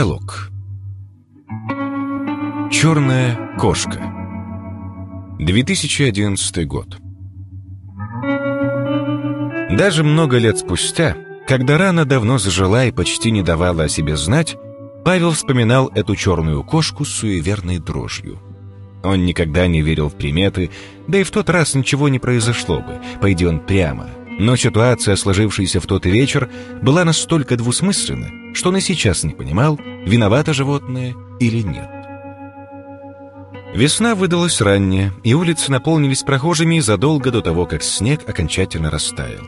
Пролог Черная кошка 2011 год Даже много лет спустя, когда рана давно зажила и почти не давала о себе знать, Павел вспоминал эту черную кошку с суеверной дрожью. Он никогда не верил в приметы, да и в тот раз ничего не произошло бы, пойди он прямо. Но ситуация, сложившаяся в тот вечер, была настолько двусмысленна, что он и сейчас не понимал, виновато животное или нет. Весна выдалась ранняя, и улицы наполнились прохожими задолго до того, как снег окончательно растаял.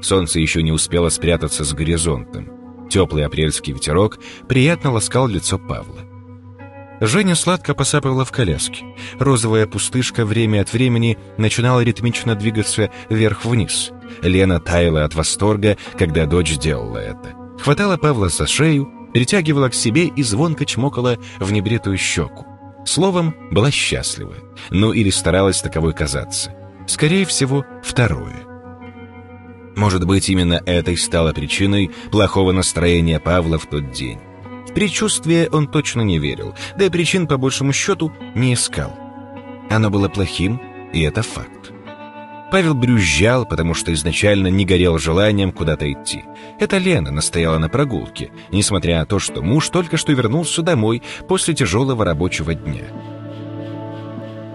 Солнце еще не успело спрятаться с горизонтом. Теплый апрельский ветерок приятно ласкал лицо Павла. Женя сладко посапывала в коляске. Розовая пустышка время от времени начинала ритмично двигаться вверх-вниз. Лена таяла от восторга, когда дочь делала это. Хватала Павла за шею, притягивала к себе и звонко чмокала в небритую щеку. Словом, была счастлива. Ну или старалась таковой казаться. Скорее всего, второе. Может быть, именно это и стало причиной плохого настроения Павла в тот день. В предчувствие он точно не верил, да и причин, по большему счету, не искал. Оно было плохим, и это факт. Павел брюзжал, потому что изначально не горел желанием куда-то идти. Это Лена настояла на прогулке, несмотря на то, что муж только что вернулся домой после тяжелого рабочего дня.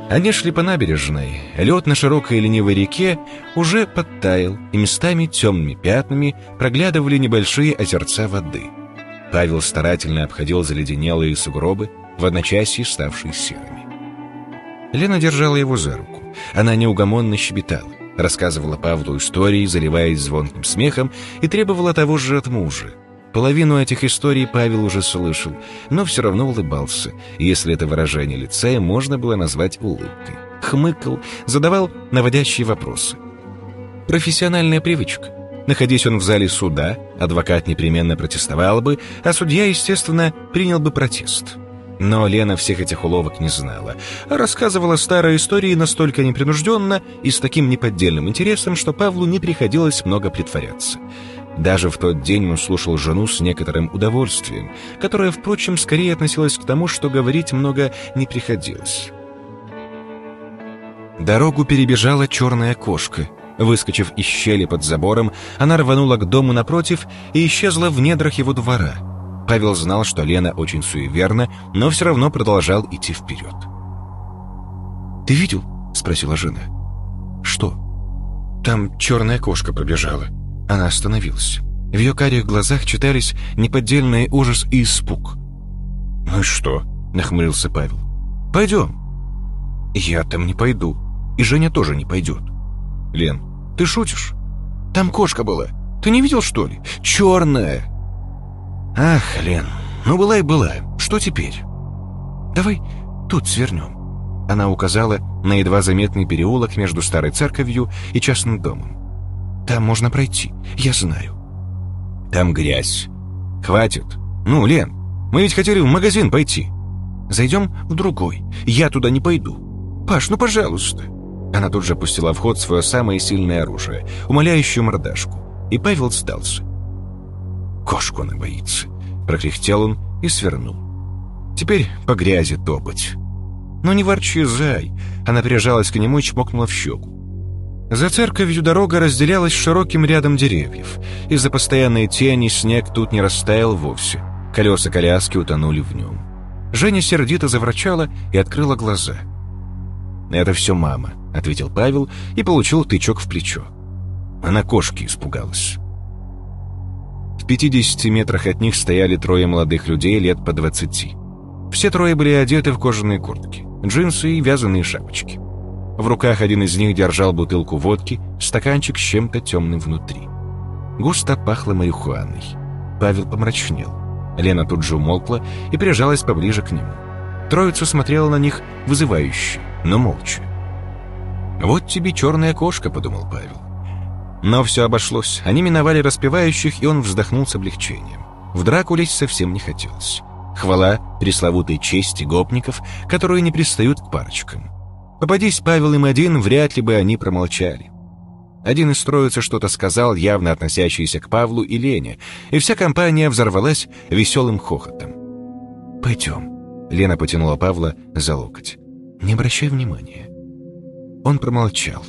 Они шли по набережной. Лед на широкой ленивой реке уже подтаял, и местами темными пятнами проглядывали небольшие озерца воды. Павел старательно обходил заледенелые сугробы, в одночасье ставшие серыми. Лена держала его за руку. Она неугомонно щебетала, рассказывала Павлу истории, заливаясь звонким смехом, и требовала того же от мужа. Половину этих историй Павел уже слышал, но все равно улыбался, если это выражение лица можно было назвать улыбкой. Хмыкал, задавал наводящие вопросы. Профессиональная привычка. Находясь он в зале суда, адвокат непременно протестовал бы, а судья, естественно, принял бы протест. Но Лена всех этих уловок не знала, рассказывала старые истории настолько непринужденно и с таким неподдельным интересом, что Павлу не приходилось много притворяться. Даже в тот день он слушал жену с некоторым удовольствием, которое, впрочем, скорее относилось к тому, что говорить много не приходилось. Дорогу перебежала черная кошка. Выскочив из щели под забором, она рванула к дому напротив и исчезла в недрах его двора — Павел знал, что Лена очень суеверна, но все равно продолжал идти вперед. «Ты видел?» — спросила жена. «Что?» «Там черная кошка пробежала». Она остановилась. В ее карих глазах читались неподдельный ужас и испуг. «Ну и что?» — нахмурился Павел. «Пойдем». «Я там не пойду. И Женя тоже не пойдет». «Лен, ты шутишь? Там кошка была. Ты не видел, что ли? Черная!» «Ах, Лен, ну была и была. Что теперь?» «Давай тут свернем». Она указала на едва заметный переулок между старой церковью и частным домом. «Там можно пройти, я знаю». «Там грязь. Хватит. Ну, Лен, мы ведь хотели в магазин пойти». «Зайдем в другой. Я туда не пойду. Паш, ну пожалуйста». Она тут же опустила в ход свое самое сильное оружие, умоляющую мордашку. И Павел сдался. Кошку она боится. Прокряхтел он и свернул. Теперь по грязи топать. Но не ворчи, зай. Она прижалась к нему и чмокнула в щеку. За церковью дорога разделялась широким рядом деревьев. Из-за постоянной тени снег тут не растаял вовсе. Колеса коляски утонули в нем. Женя сердито заврачала и открыла глаза. «Это все мама», — ответил Павел и получил тычок в плечо. Она кошки испугалась. В 50 метрах от них стояли трое молодых людей лет по 20. Все трое были одеты в кожаные куртки, джинсы и вязаные шапочки. В руках один из них держал бутылку водки, стаканчик с чем-то темным внутри. Густо пахло марихуаной. Павел помрачнел. Лена тут же умолкла и прижалась поближе к нему. Троица смотрела на них вызывающе, но молча. «Вот тебе черная кошка», — подумал Павел. Но все обошлось. Они миновали распевающих, и он вздохнул с облегчением. В драку лезть совсем не хотелось. Хвала пресловутой чести гопников, которые не пристают к парочкам. Попадись Павел им один, вряд ли бы они промолчали. Один из троицы что-то сказал, явно относящееся к Павлу и Лене, и вся компания взорвалась веселым хохотом. «Пойдем», — Лена потянула Павла за локоть. «Не обращай внимания». Он промолчал.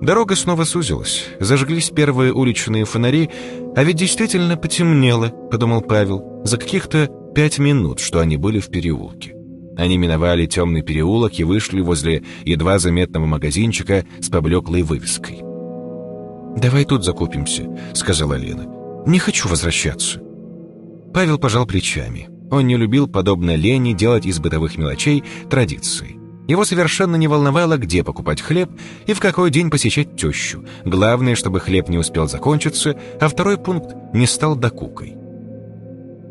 Дорога снова сузилась. Зажглись первые уличные фонари, а ведь действительно потемнело, подумал Павел, за каких-то пять минут, что они были в переулке. Они миновали темный переулок и вышли возле едва заметного магазинчика с поблеклой вывеской. «Давай тут закупимся», — сказала Лена. «Не хочу возвращаться». Павел пожал плечами. Он не любил, подобно Лене, делать из бытовых мелочей традиции. Его совершенно не волновало, где покупать хлеб и в какой день посещать тещу. Главное, чтобы хлеб не успел закончиться, а второй пункт не стал докукой.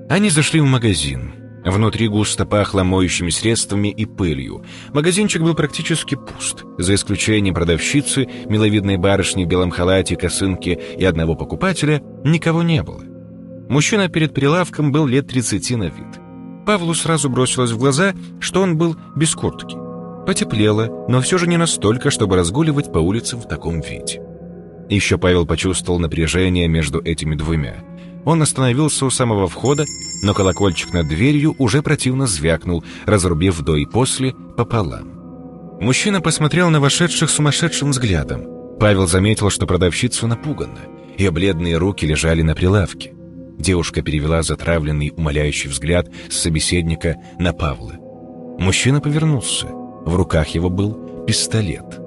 Они зашли в магазин. Внутри густо пахло моющими средствами и пылью. Магазинчик был практически пуст. За исключением продавщицы, миловидной барышни в белом халате, косынке и одного покупателя, никого не было. Мужчина перед прилавком был лет 30 на вид. Павлу сразу бросилось в глаза, что он был без куртки. Потеплело, но все же не настолько, чтобы разгуливать по улицам в таком виде. Еще Павел почувствовал напряжение между этими двумя. Он остановился у самого входа, но колокольчик над дверью уже противно звякнул, разрубив до и после пополам. Мужчина посмотрел на вошедших сумасшедшим взглядом. Павел заметил, что продавщица напугана. Ее бледные руки лежали на прилавке. Девушка перевела затравленный, умоляющий взгляд с собеседника на Павла. Мужчина повернулся. В руках его был пистолет.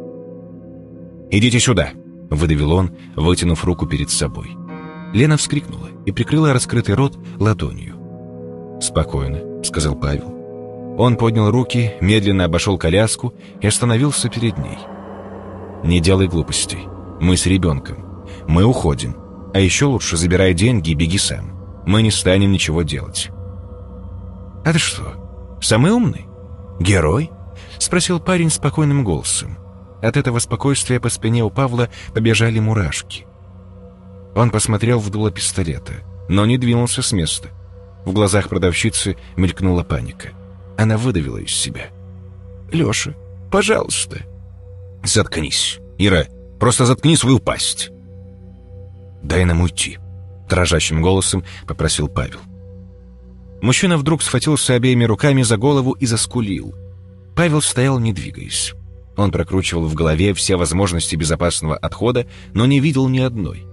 «Идите сюда!» — выдавил он, вытянув руку перед собой. Лена вскрикнула и прикрыла раскрытый рот ладонью. «Спокойно», — сказал Павел. Он поднял руки, медленно обошел коляску и остановился перед ней. «Не делай глупостей. Мы с ребенком. Мы уходим. А еще лучше забирай деньги и беги сам. Мы не станем ничего делать». «А ты что, самый умный? Герой?» — спросил парень спокойным голосом. От этого спокойствия по спине у Павла побежали мурашки. Он посмотрел в дуло пистолета, но не двинулся с места. В глазах продавщицы мелькнула паника. Она выдавила из себя. «Леша, пожалуйста». «Заткнись, Ира, просто заткни свою пасть». «Дай нам уйти», — дрожащим голосом попросил Павел. Мужчина вдруг схватился обеими руками за голову и заскулил — Павел стоял, не двигаясь. Он прокручивал в голове все возможности безопасного отхода, но не видел ни одной.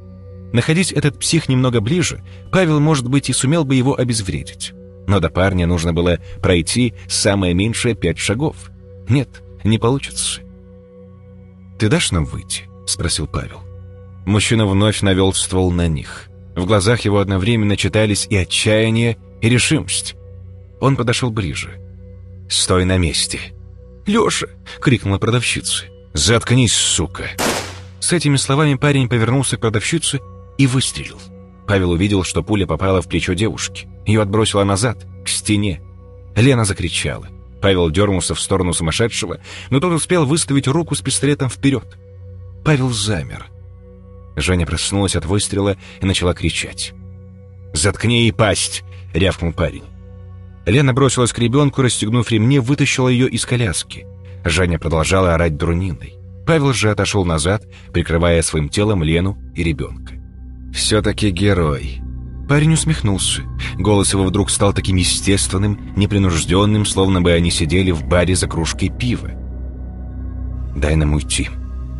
Находить этот псих немного ближе, Павел, может быть, и сумел бы его обезвредить. Но до парня нужно было пройти самое меньшее пять шагов. Нет, не получится. «Ты дашь нам выйти?» — спросил Павел. Мужчина вновь навел ствол на них. В глазах его одновременно читались и отчаяние, и решимость. Он подошел ближе. «Стой на месте!» «Леша!» — крикнула продавщица. «Заткнись, сука!» С этими словами парень повернулся к продавщице и выстрелил. Павел увидел, что пуля попала в плечо девушки. Ее отбросило назад, к стене. Лена закричала. Павел дернулся в сторону сумасшедшего, но тот успел выставить руку с пистолетом вперед. Павел замер. Женя проснулась от выстрела и начала кричать. «Заткни ей пасть!» — рявкнул парень. Лена бросилась к ребенку, расстегнув ремни, вытащила ее из коляски. Женя продолжала орать дурниной. Павел же отошел назад, прикрывая своим телом Лену и ребенка. «Все-таки герой». Парень усмехнулся. Голос его вдруг стал таким естественным, непринужденным, словно бы они сидели в баре за кружкой пива. «Дай нам уйти.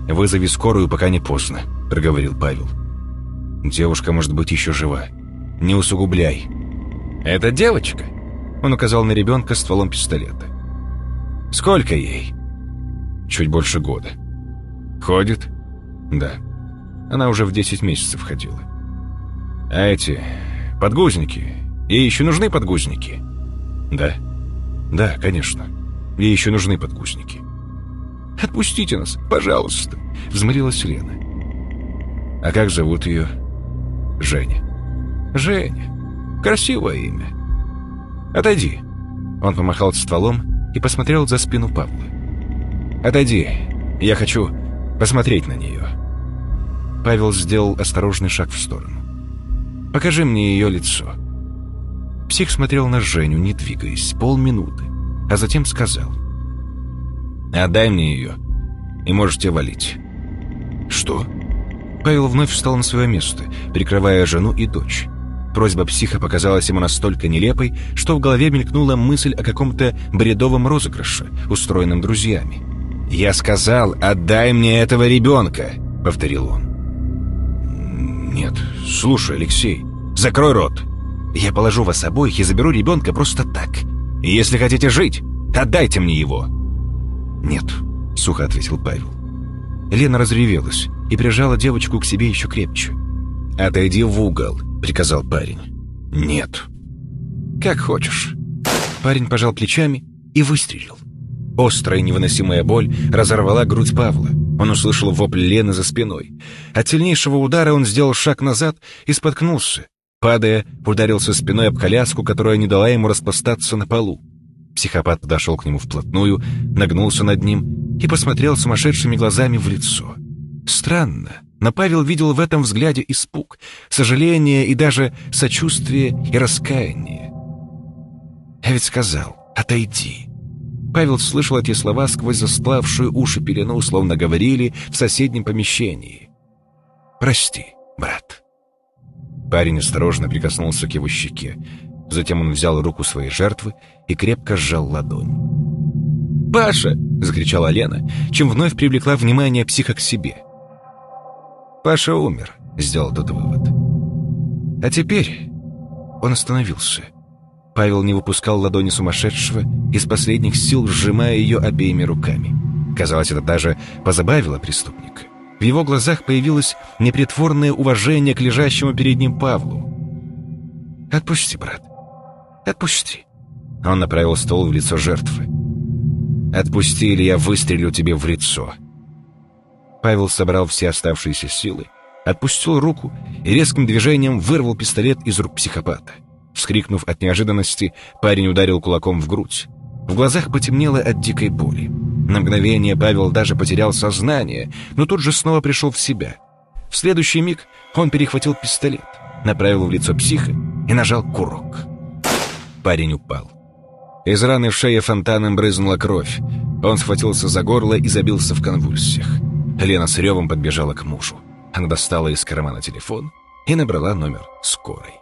Вызови скорую, пока не поздно», — проговорил Павел. «Девушка может быть еще жива. Не усугубляй». «Это девочка?» Он указал на ребенка стволом пистолета. «Сколько ей?» «Чуть больше года». «Ходит?» «Да. Она уже в 10 месяцев ходила». «А эти... подгузники? Ей еще нужны подгузники?» «Да. Да, конечно. Ей еще нужны подгузники». «Отпустите нас, пожалуйста», — взмолилась Лена. «А как зовут ее?» «Женя». «Женя. Красивое имя. «Отойди!» Он помахал стволом и посмотрел за спину Павла. «Отойди! Я хочу посмотреть на нее!» Павел сделал осторожный шаг в сторону. «Покажи мне ее лицо!» Псих смотрел на Женю, не двигаясь, полминуты, а затем сказал. «Отдай мне ее, и можете валить». «Что?» Павел вновь встал на свое место, прикрывая жену и дочь. Просьба психа показалась ему настолько нелепой, что в голове мелькнула мысль о каком-то бредовом розыгрыше, устроенном друзьями. «Я сказал, отдай мне этого ребенка!» — повторил он. «Нет, слушай, Алексей, закрой рот. Я положу вас обоих и заберу ребенка просто так. Если хотите жить, отдайте мне его». «Нет», — сухо ответил Павел. Лена разревелась и прижала девочку к себе еще крепче. «Отойди в угол», — приказал парень. «Нет». «Как хочешь». Парень пожал плечами и выстрелил. Острая невыносимая боль разорвала грудь Павла. Он услышал вопль Лены за спиной. От сильнейшего удара он сделал шаг назад и споткнулся. Падая, ударился спиной об коляску, которая не дала ему распластаться на полу. Психопат подошел к нему вплотную, нагнулся над ним и посмотрел сумасшедшими глазами в лицо. Странно, но Павел видел в этом взгляде испуг, сожаление и даже сочувствие и раскаяние. «Я ведь сказал, отойди», Павел слышал эти слова сквозь застлавшую уши пелену, словно говорили в соседнем помещении. «Прости, брат». Парень осторожно прикоснулся к его щеке. Затем он взял руку своей жертвы и крепко сжал ладонь. «Паша!» — закричала Лена, чем вновь привлекла внимание психа к себе. «Паша умер», — сделал тот вывод. А теперь он остановился. Павел не выпускал ладони сумасшедшего, из последних сил сжимая ее обеими руками. Казалось, это даже позабавило преступника. В его глазах появилось непритворное уважение к лежащему перед ним Павлу. «Отпусти, брат, отпусти». Он направил стол в лицо жертвы. «Отпусти, или я выстрелю тебе в лицо». Павел собрал все оставшиеся силы, отпустил руку и резким движением вырвал пистолет из рук психопата. Вскрикнув от неожиданности, парень ударил кулаком в грудь. В глазах потемнело от дикой боли. На мгновение Павел даже потерял сознание, но тут же снова пришел в себя. В следующий миг он перехватил пистолет, направил в лицо психа и нажал курок. Парень упал. Из раны в шее фонтаном брызнула кровь. Он схватился за горло и забился в конвульсиях. Лена с ревом подбежала к мужу. Она достала из кармана телефон и набрала номер скорой.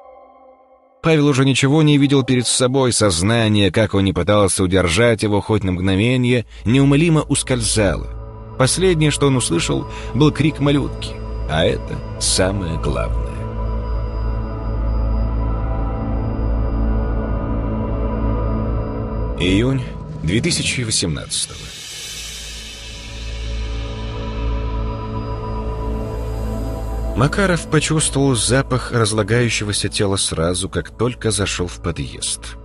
Павел уже ничего не видел перед собой, сознание, как он не пытался удержать его хоть на мгновение, неумолимо ускользало. Последнее, что он услышал, был крик малютки, а это самое главное. Июнь 2018 года. Макаров почувствовал запах разлагающегося тела сразу, как только зашел в подъезд.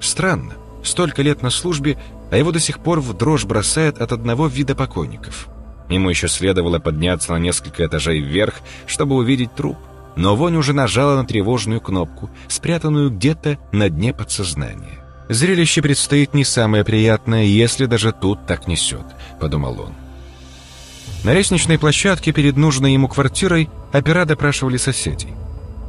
Странно, столько лет на службе, а его до сих пор в дрожь бросает от одного вида покойников. Ему еще следовало подняться на несколько этажей вверх, чтобы увидеть труп, но вонь уже нажала на тревожную кнопку, спрятанную где-то на дне подсознания. «Зрелище предстоит не самое приятное, если даже тут так несет», — подумал он. На лестничной площадке перед нужной ему квартирой опера допрашивали соседей.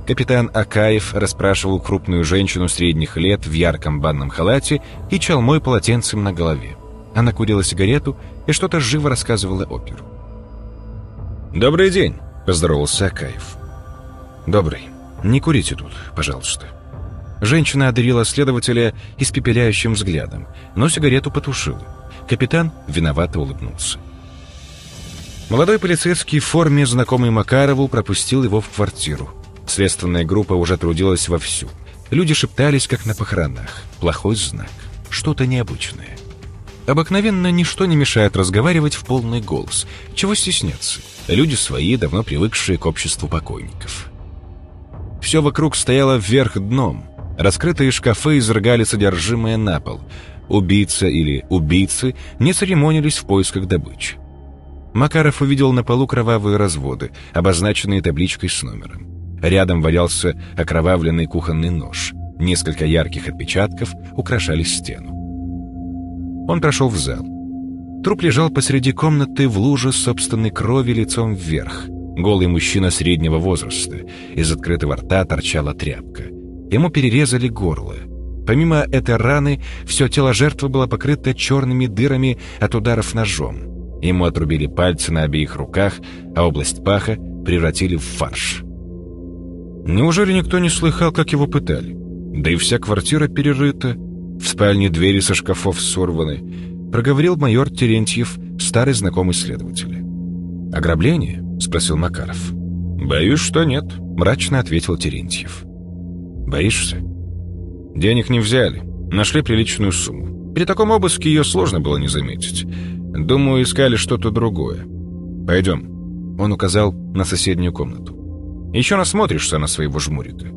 Капитан Акаев расспрашивал крупную женщину средних лет в ярком банном халате и чалмой полотенцем на голове. Она курила сигарету и что-то живо рассказывала оперу. «Добрый день», — поздоровался Акаев. «Добрый. Не курите тут, пожалуйста». Женщина одарила следователя испепеляющим взглядом, но сигарету потушила. Капитан виновато улыбнулся. Молодой полицейский в форме, знакомый Макарову, пропустил его в квартиру. Следственная группа уже трудилась вовсю. Люди шептались, как на похоронах. Плохой знак. Что-то необычное. Обыкновенно ничто не мешает разговаривать в полный голос. Чего стесняться? Люди свои, давно привыкшие к обществу покойников. Все вокруг стояло вверх дном. Раскрытые шкафы изрыгали содержимое на пол. Убийца или убийцы не церемонились в поисках добычи. Макаров увидел на полу кровавые разводы, обозначенные табличкой с номером. Рядом валялся окровавленный кухонный нож. Несколько ярких отпечатков украшали стену. Он прошел в зал. Труп лежал посреди комнаты в луже собственной крови лицом вверх. Голый мужчина среднего возраста. Из открытого рта торчала тряпка. Ему перерезали горло. Помимо этой раны, все тело жертвы было покрыто черными дырами от ударов ножом. Ему отрубили пальцы на обеих руках, а область паха превратили в фарш. Неужели никто не слыхал, как его пытали? Да и вся квартира перерыта, в спальне двери со шкафов сорваны, проговорил майор Терентьев, старый знакомый следователя. «Ограбление?» — спросил Макаров. «Боюсь, что нет», — мрачно ответил Терентьев. «Боишься?» «Денег не взяли. Нашли приличную сумму. При таком обыске ее сложно было не заметить. Думаю, искали что-то другое. Пойдем». Он указал на соседнюю комнату. «Еще насмотришься на своего жмурика».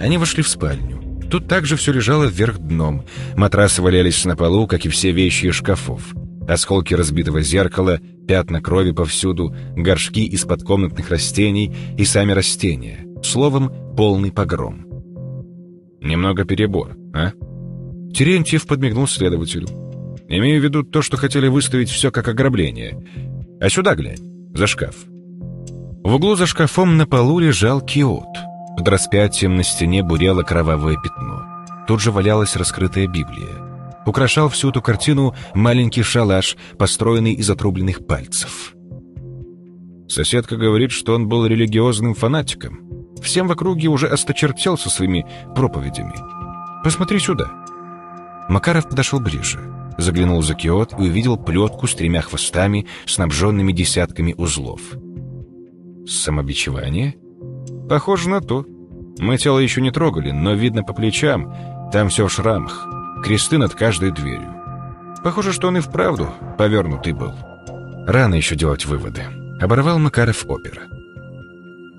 Они вошли в спальню. Тут также все лежало вверх дном. Матрасы валялись на полу, как и все вещи из шкафов. Осколки разбитого зеркала, пятна крови повсюду, горшки из-под комнатных растений и сами растения. Словом, полный погром. Немного перебор, а? Терентьев подмигнул следователю. Имею в виду то, что хотели выставить все как ограбление. А сюда глянь, за шкаф. В углу за шкафом на полу лежал киот. Под распятием на стене бурело кровавое пятно. Тут же валялась раскрытая Библия. Украшал всю эту картину маленький шалаш, построенный из отрубленных пальцев. Соседка говорит, что он был религиозным фанатиком. Всем в округе уже осточертел со своими проповедями. «Посмотри сюда». Макаров подошел ближе, заглянул за киот и увидел плетку с тремя хвостами, снабженными десятками узлов. «Самобичевание?» «Похоже на то. Мы тело еще не трогали, но видно по плечам, там все в шрамах, кресты над каждой дверью. Похоже, что он и вправду повернутый был». Рано еще делать выводы. Оборвал Макаров опера.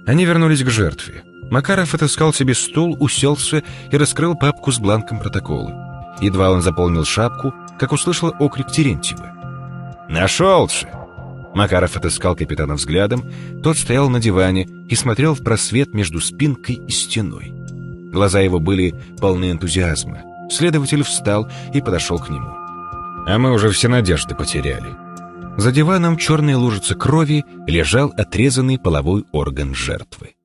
Они вернулись к жертве. Макаров отыскал себе стул, уселся и раскрыл папку с бланком протокола. Едва он заполнил шапку, как услышал окрик Терентьева. «Нашелся!» Макаров отыскал капитана взглядом, тот стоял на диване и смотрел в просвет между спинкой и стеной. Глаза его были полны энтузиазма. Следователь встал и подошел к нему. «А мы уже все надежды потеряли», за диваном черной лужицы крови лежал отрезанный половой орган жертвы.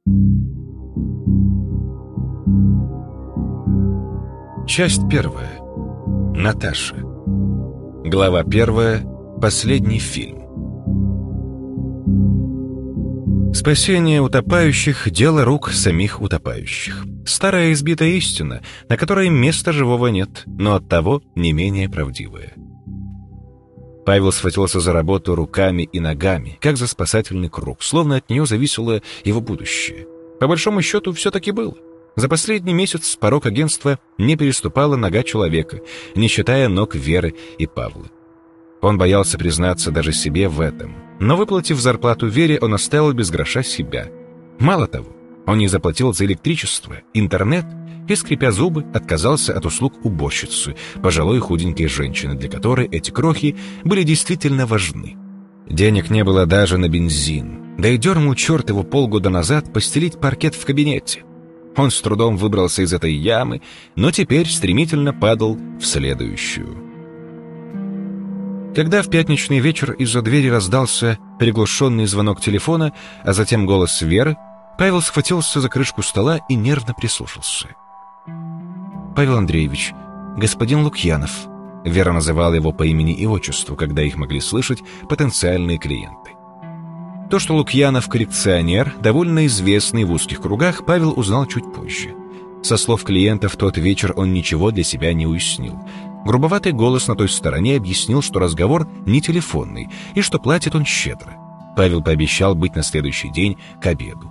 Часть первая. Наташа. Глава первая. Последний фильм. Спасение утопающих – дело рук самих утопающих. Старая избитая истина, на которой места живого нет, но оттого не менее правдивая. Павел схватился за работу руками и ногами, как за спасательный круг, словно от нее зависело его будущее. По большому счету, все таки было. За последний месяц порог агентства не переступала нога человека, не считая ног Веры и Павла. Он боялся признаться даже себе в этом. Но выплатив зарплату Вере, он оставил без гроша себя. Мало того, он не заплатил за электричество, интернет и, скрипя зубы, отказался от услуг уборщицы, пожилой худенькой женщины, для которой эти крохи были действительно важны. Денег не было даже на бензин, да и дернул черт его полгода назад постелить паркет в кабинете. Он с трудом выбрался из этой ямы, но теперь стремительно падал в следующую. Когда в пятничный вечер из-за двери раздался приглушенный звонок телефона, а затем голос Веры, Павел схватился за крышку стола и нервно прислушался. «Павел Андреевич, господин Лукьянов», Вера называла его по имени и отчеству, когда их могли слышать потенциальные клиенты. То, что Лукьянов коллекционер, довольно известный в узких кругах, Павел узнал чуть позже. Со слов клиента в тот вечер он ничего для себя не уяснил. Грубоватый голос на той стороне объяснил, что разговор не телефонный и что платит он щедро. Павел пообещал быть на следующий день к обеду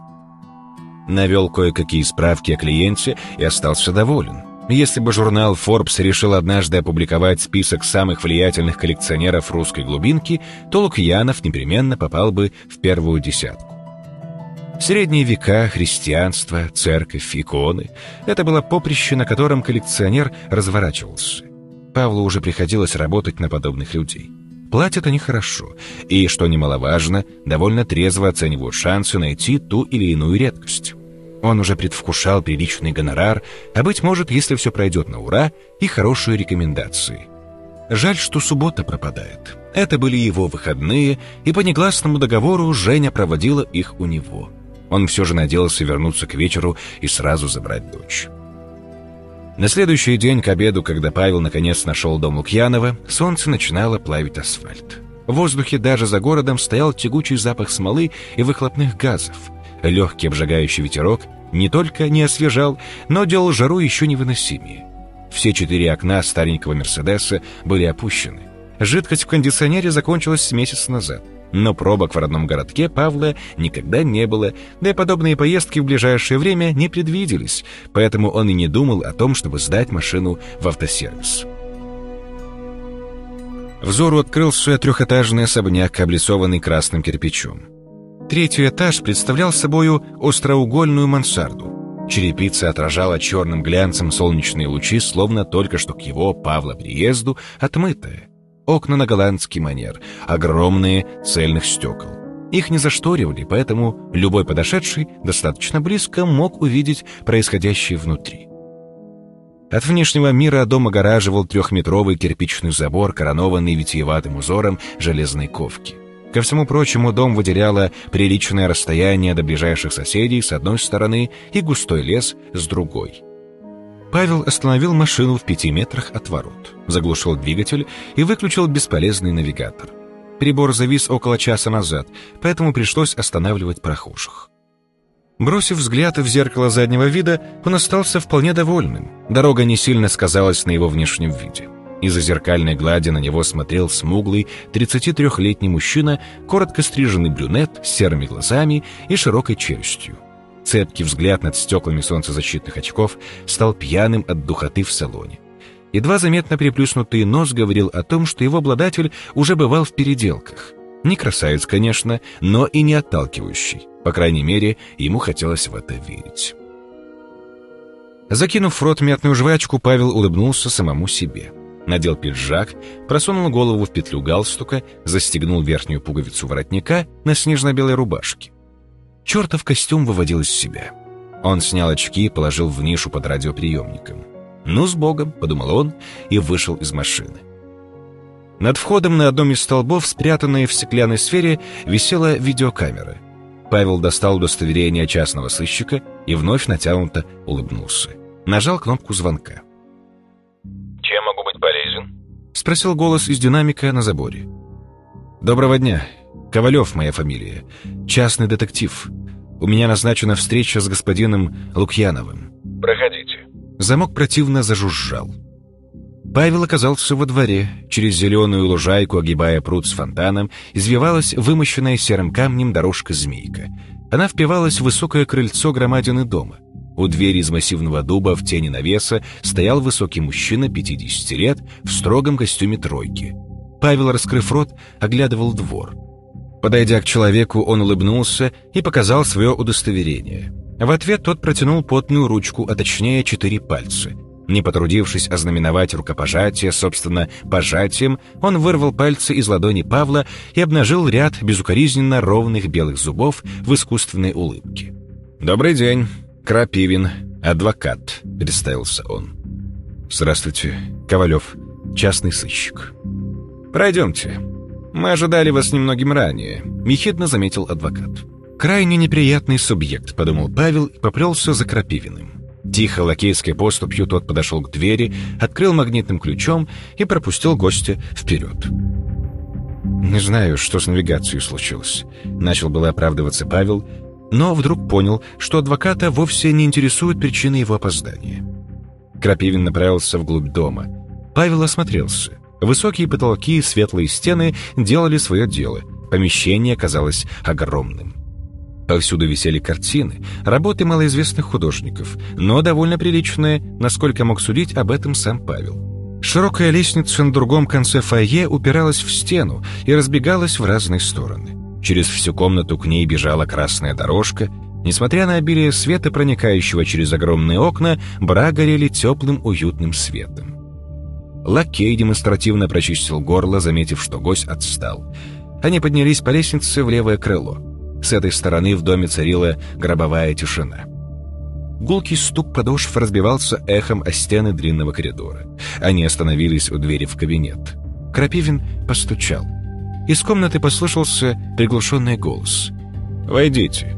навел кое-какие справки о клиенте и остался доволен. Если бы журнал Forbes решил однажды опубликовать список самых влиятельных коллекционеров русской глубинки, то Лукьянов непременно попал бы в первую десятку. Средние века, христианство, церковь, иконы — это было поприще, на котором коллекционер разворачивался. Павлу уже приходилось работать на подобных людей. Платят они хорошо, и, что немаловажно, довольно трезво оценивают шансы найти ту или иную редкость. Он уже предвкушал приличный гонорар, а, быть может, если все пройдет на ура, и хорошие рекомендации. Жаль, что суббота пропадает. Это были его выходные, и по негласному договору Женя проводила их у него. Он все же надеялся вернуться к вечеру и сразу забрать дочь. На следующий день к обеду, когда Павел наконец нашел дом Лукьянова, солнце начинало плавить асфальт. В воздухе даже за городом стоял тягучий запах смолы и выхлопных газов. Легкий обжигающий ветерок не только не освежал, но делал жару еще невыносимее. Все четыре окна старенького «Мерседеса» были опущены. Жидкость в кондиционере закончилась месяц назад. Но пробок в родном городке Павла никогда не было, да и подобные поездки в ближайшее время не предвиделись, поэтому он и не думал о том, чтобы сдать машину в автосервис. Взору открылся трехэтажный особняк, облицованный красным кирпичом. Третий этаж представлял собою остроугольную мансарду. Черепица отражала черным глянцем солнечные лучи, словно только что к его, Павла, приезду отмытая. Окна на голландский манер, огромные, цельных стекол. Их не зашторивали, поэтому любой подошедший достаточно близко мог увидеть происходящее внутри. От внешнего мира дом огораживал трехметровый кирпичный забор, коронованный витиеватым узором железной ковки. Ко всему прочему, дом выделяло приличное расстояние до ближайших соседей с одной стороны и густой лес с другой. Павел остановил машину в пяти метрах от ворот, заглушил двигатель и выключил бесполезный навигатор. Прибор завис около часа назад, поэтому пришлось останавливать прохожих. Бросив взгляд в зеркало заднего вида, он остался вполне довольным. Дорога не сильно сказалась на его внешнем виде. Из-за зеркальной глади на него смотрел смуглый, 33-летний мужчина, коротко стриженный брюнет с серыми глазами и широкой челюстью. Цепкий взгляд над стеклами солнцезащитных очков стал пьяным от духоты в салоне. Едва заметно приплюснутый нос говорил о том, что его обладатель уже бывал в переделках. Не красавец, конечно, но и не отталкивающий. По крайней мере, ему хотелось в это верить. Закинув в рот мятную жвачку, Павел улыбнулся самому себе. Надел пиджак, просунул голову в петлю галстука, застегнул верхнюю пуговицу воротника на снежно-белой рубашке. Чертов костюм выводил из себя. Он снял очки и положил в нишу под радиоприемником. «Ну, с Богом», — подумал он, и вышел из машины. Над входом на одном из столбов, спрятанной в стеклянной сфере, висела видеокамера. Павел достал удостоверение частного сыщика и вновь натянуто улыбнулся. Нажал кнопку звонка. Спросил голос из динамика на заборе. «Доброго дня. Ковалев моя фамилия. Частный детектив. У меня назначена встреча с господином Лукьяновым». «Проходите». Замок противно зажужжал. Павел оказался во дворе. Через зеленую лужайку, огибая пруд с фонтаном, извивалась вымощенная серым камнем дорожка-змейка. Она впивалась в высокое крыльцо громадины дома. У двери из массивного дуба в тени навеса стоял высокий мужчина 50 лет в строгом костюме тройки. Павел, раскрыв рот, оглядывал двор. Подойдя к человеку, он улыбнулся и показал свое удостоверение. В ответ тот протянул потную ручку, а точнее четыре пальца — не потрудившись ознаменовать рукопожатие, собственно, пожатием, он вырвал пальцы из ладони Павла и обнажил ряд безукоризненно ровных белых зубов в искусственной улыбке. «Добрый день, Крапивин, адвокат», — представился он. «Здравствуйте, Ковалев, частный сыщик». «Пройдемте. Мы ожидали вас немногим ранее», — ехидно заметил адвокат. «Крайне неприятный субъект», — подумал Павел и поплелся за Крапивиным. Тихо лакейской поступью тот подошел к двери, открыл магнитным ключом и пропустил гостя вперед. «Не знаю, что с навигацией случилось», — начал было оправдываться Павел, но вдруг понял, что адвоката вовсе не интересует причины его опоздания. Крапивин направился вглубь дома. Павел осмотрелся. Высокие потолки и светлые стены делали свое дело. Помещение казалось огромным. Повсюду висели картины, работы малоизвестных художников, но довольно приличные, насколько мог судить об этом сам Павел. Широкая лестница на другом конце фойе упиралась в стену и разбегалась в разные стороны. Через всю комнату к ней бежала красная дорожка. Несмотря на обилие света, проникающего через огромные окна, бра горели теплым уютным светом. Лакей демонстративно прочистил горло, заметив, что гость отстал. Они поднялись по лестнице в левое крыло. С этой стороны в доме царила гробовая тишина. Гулкий стук подошв разбивался эхом о стены длинного коридора. Они остановились у двери в кабинет. Крапивин постучал. Из комнаты послышался приглушенный голос. «Войдите».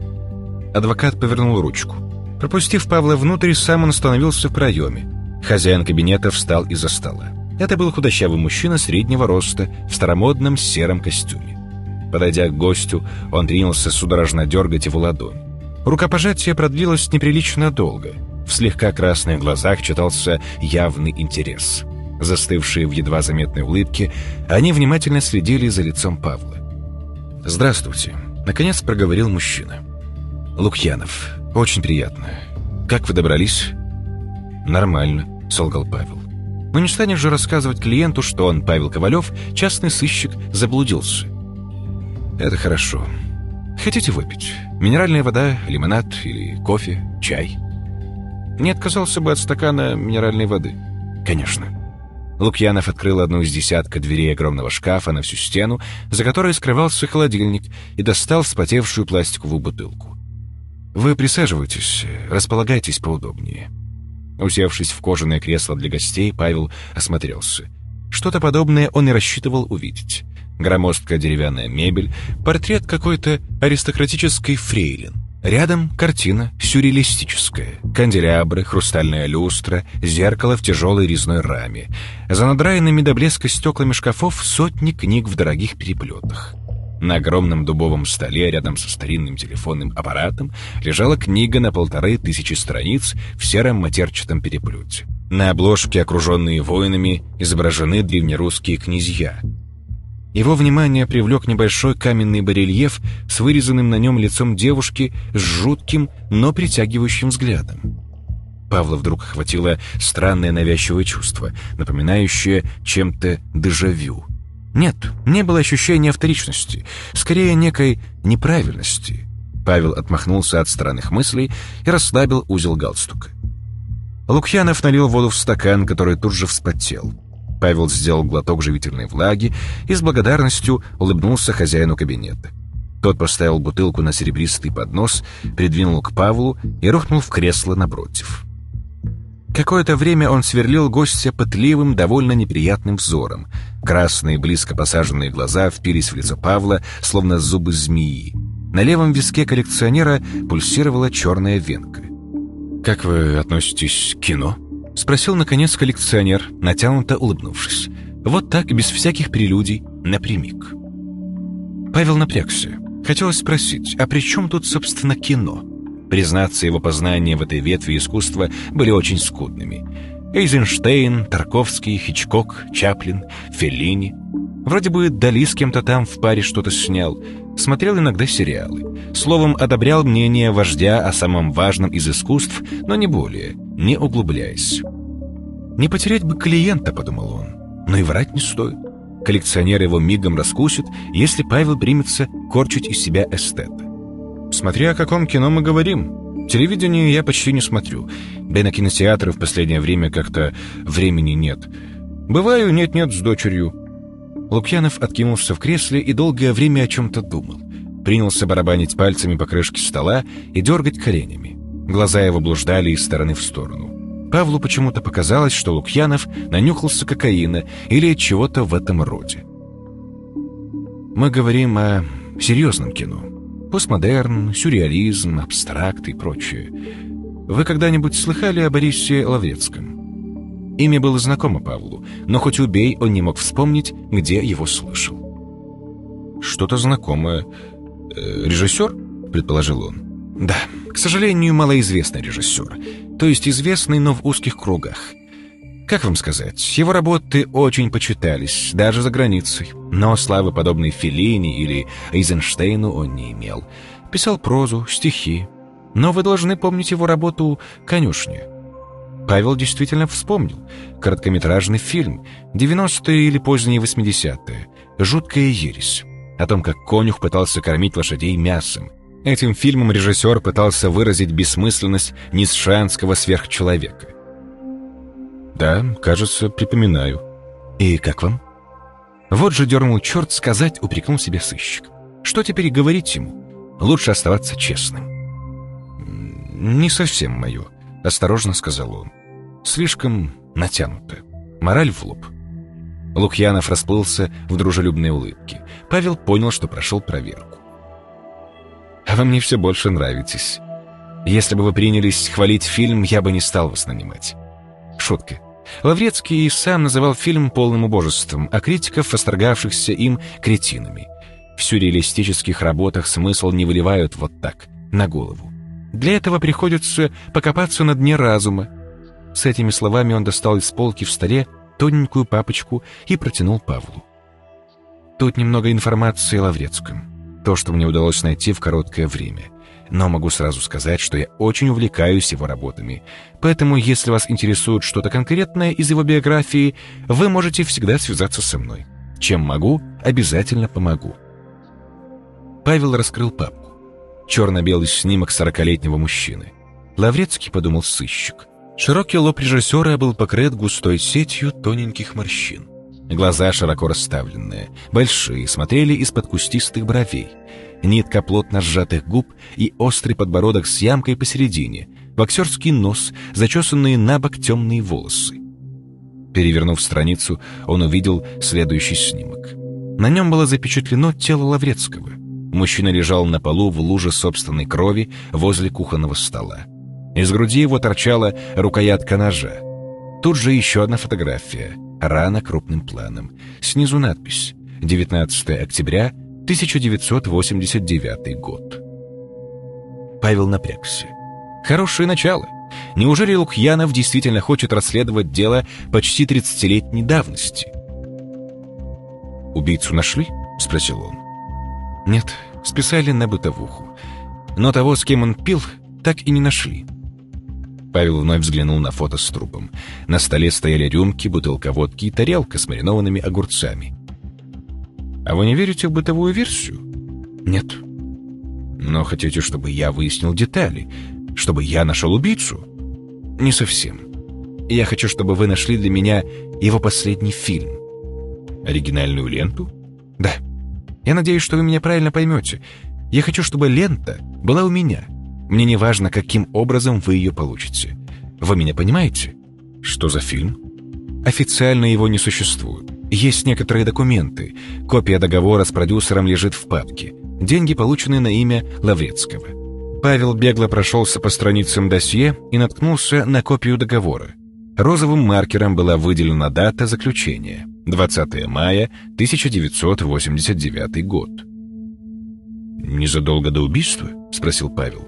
Адвокат повернул ручку. Пропустив Павла внутрь, сам он остановился в проеме. Хозяин кабинета встал из-за стола. Это был худощавый мужчина среднего роста в старомодном сером костюме. Подойдя к гостю, он принялся судорожно дергать его ладонь. Рукопожатие продлилось неприлично долго. В слегка красных глазах читался явный интерес. Застывшие в едва заметной улыбке, они внимательно следили за лицом Павла. «Здравствуйте», — наконец проговорил мужчина. «Лукьянов, очень приятно. Как вы добрались?» «Нормально», — солгал Павел. «Но не станешь же рассказывать клиенту, что он, Павел Ковалев, частный сыщик, заблудился». «Это хорошо. Хотите выпить? Минеральная вода, лимонад или кофе, чай?» «Не отказался бы от стакана минеральной воды». «Конечно». Лукьянов открыл одну из десятка дверей огромного шкафа на всю стену, за которой скрывался холодильник, и достал вспотевшую пластиковую бутылку. «Вы присаживайтесь, располагайтесь поудобнее». Усевшись в кожаное кресло для гостей, Павел осмотрелся. Что-то подобное он и рассчитывал увидеть. Громоздкая деревянная мебель, портрет какой-то аристократической фрейлин. Рядом картина сюрреалистическая. Канделябры, хрустальная люстра, зеркало в тяжелой резной раме. За надраенными до блеска стеклами шкафов сотни книг в дорогих переплетах. На огромном дубовом столе рядом со старинным телефонным аппаратом лежала книга на полторы тысячи страниц в сером матерчатом переплете. На обложке, окруженные воинами, изображены древнерусские князья — его внимание привлек небольшой каменный барельеф с вырезанным на нем лицом девушки с жутким, но притягивающим взглядом. Павла вдруг охватило странное навязчивое чувство, напоминающее чем-то дежавю. Нет, не было ощущения вторичности, скорее некой неправильности. Павел отмахнулся от странных мыслей и расслабил узел галстука. Лукьянов налил воду в стакан, который тут же вспотел. Павел сделал глоток живительной влаги и с благодарностью улыбнулся хозяину кабинета. Тот поставил бутылку на серебристый поднос, придвинул к Павлу и рухнул в кресло напротив. Какое-то время он сверлил гостя пытливым, довольно неприятным взором. Красные, близко посаженные глаза впились в лицо Павла, словно зубы змеи. На левом виске коллекционера пульсировала черная венка. «Как вы относитесь к кино?» — спросил, наконец, коллекционер, натянуто улыбнувшись. Вот так, без всяких прелюдий, напрямик. Павел напрягся. Хотелось спросить, а при чем тут, собственно, кино? Признаться, его познания в этой ветви искусства были очень скудными. Эйзенштейн, Тарковский, Хичкок, Чаплин, Феллини. Вроде бы Дали с кем-то там в паре что-то снял. Смотрел иногда сериалы. Словом, одобрял мнение вождя о самом важном из искусств, но не более не углубляясь. «Не потерять бы клиента», — подумал он, — «но и врать не стоит. Коллекционер его мигом раскусит, если Павел примется корчить из себя эстета. Смотря о каком кино мы говорим. Телевидение я почти не смотрю, да и на кинотеатры в последнее время как-то времени нет. Бываю нет-нет с дочерью». Лукьянов откинулся в кресле и долгое время о чем-то думал. Принялся барабанить пальцами по крышке стола и дергать коленями. Глаза его блуждали из стороны в сторону. Павлу почему-то показалось, что Лукьянов нанюхался кокаина или чего-то в этом роде. Мы говорим о серьезном кино. Постмодерн, сюрреализм, абстракт и прочее. Вы когда-нибудь слыхали о Борисе Лаврецком? Имя было знакомо Павлу, но хоть убей, он не мог вспомнить, где его слышал. «Что-то знакомое. Э, режиссер?» — предположил он. Да, к сожалению, малоизвестный режиссер. То есть известный, но в узких кругах. Как вам сказать, его работы очень почитались, даже за границей. Но славы подобной Феллини или Эйзенштейну он не имел. Писал прозу, стихи. Но вы должны помнить его работу «Конюшня». Павел действительно вспомнил. Короткометражный фильм, 90-е или поздние 80-е. Жуткая ересь. О том, как конюх пытался кормить лошадей мясом. Этим фильмом режиссер пытался выразить бессмысленность низшанского сверхчеловека. «Да, кажется, припоминаю». «И как вам?» Вот же дернул черт сказать, упрекнул себе сыщик. Что теперь говорить ему? Лучше оставаться честным. «Не совсем мое», — осторожно сказал он. «Слишком натянуто. Мораль в лоб». Лукьянов расплылся в дружелюбной улыбке. Павел понял, что прошел проверку. А вы мне все больше нравитесь. Если бы вы принялись хвалить фильм, я бы не стал вас нанимать. Шутка. Лаврецкий и сам называл фильм полным убожеством, а критиков, восторгавшихся им, кретинами. В сюрреалистических работах смысл не выливают вот так, на голову. Для этого приходится покопаться на дне разума. С этими словами он достал из полки в столе тоненькую папочку и протянул Павлу. Тут немного информации о Лаврецком. То, что мне удалось найти в короткое время. Но могу сразу сказать, что я очень увлекаюсь его работами. Поэтому, если вас интересует что-то конкретное из его биографии, вы можете всегда связаться со мной. Чем могу, обязательно помогу. Павел раскрыл папку. Черно-белый снимок сорокалетнего мужчины. Лаврецкий подумал сыщик. Широкий лоб режиссера был покрыт густой сетью тоненьких морщин. Глаза широко расставленные, большие, смотрели из-под кустистых бровей. Нитка плотно сжатых губ и острый подбородок с ямкой посередине, боксерский нос, зачесанные на бок темные волосы. Перевернув страницу, он увидел следующий снимок. На нем было запечатлено тело Лаврецкого. Мужчина лежал на полу в луже собственной крови возле кухонного стола. Из груди его торчала рукоятка ножа. Тут же еще одна фотография. Рана крупным планом. Снизу надпись «19 октября 1989 год». Павел напрягся. Хорошее начало. Неужели Лукьянов действительно хочет расследовать дело почти 30-летней давности? «Убийцу нашли?» — спросил он. «Нет, списали на бытовуху. Но того, с кем он пил, так и не нашли». Павел вновь взглянул на фото с трупом. На столе стояли рюмки, бутылка водки и тарелка с маринованными огурцами. «А вы не верите в бытовую версию?» «Нет». «Но хотите, чтобы я выяснил детали? Чтобы я нашел убийцу?» «Не совсем. Я хочу, чтобы вы нашли для меня его последний фильм». «Оригинальную ленту?» «Да. Я надеюсь, что вы меня правильно поймете. Я хочу, чтобы лента была у меня». Мне не важно, каким образом вы ее получите. Вы меня понимаете? Что за фильм? Официально его не существует. Есть некоторые документы. Копия договора с продюсером лежит в папке. Деньги получены на имя Лаврецкого. Павел бегло прошелся по страницам досье и наткнулся на копию договора. Розовым маркером была выделена дата заключения – 20 мая 1989 год. «Незадолго до убийства?» – спросил Павел.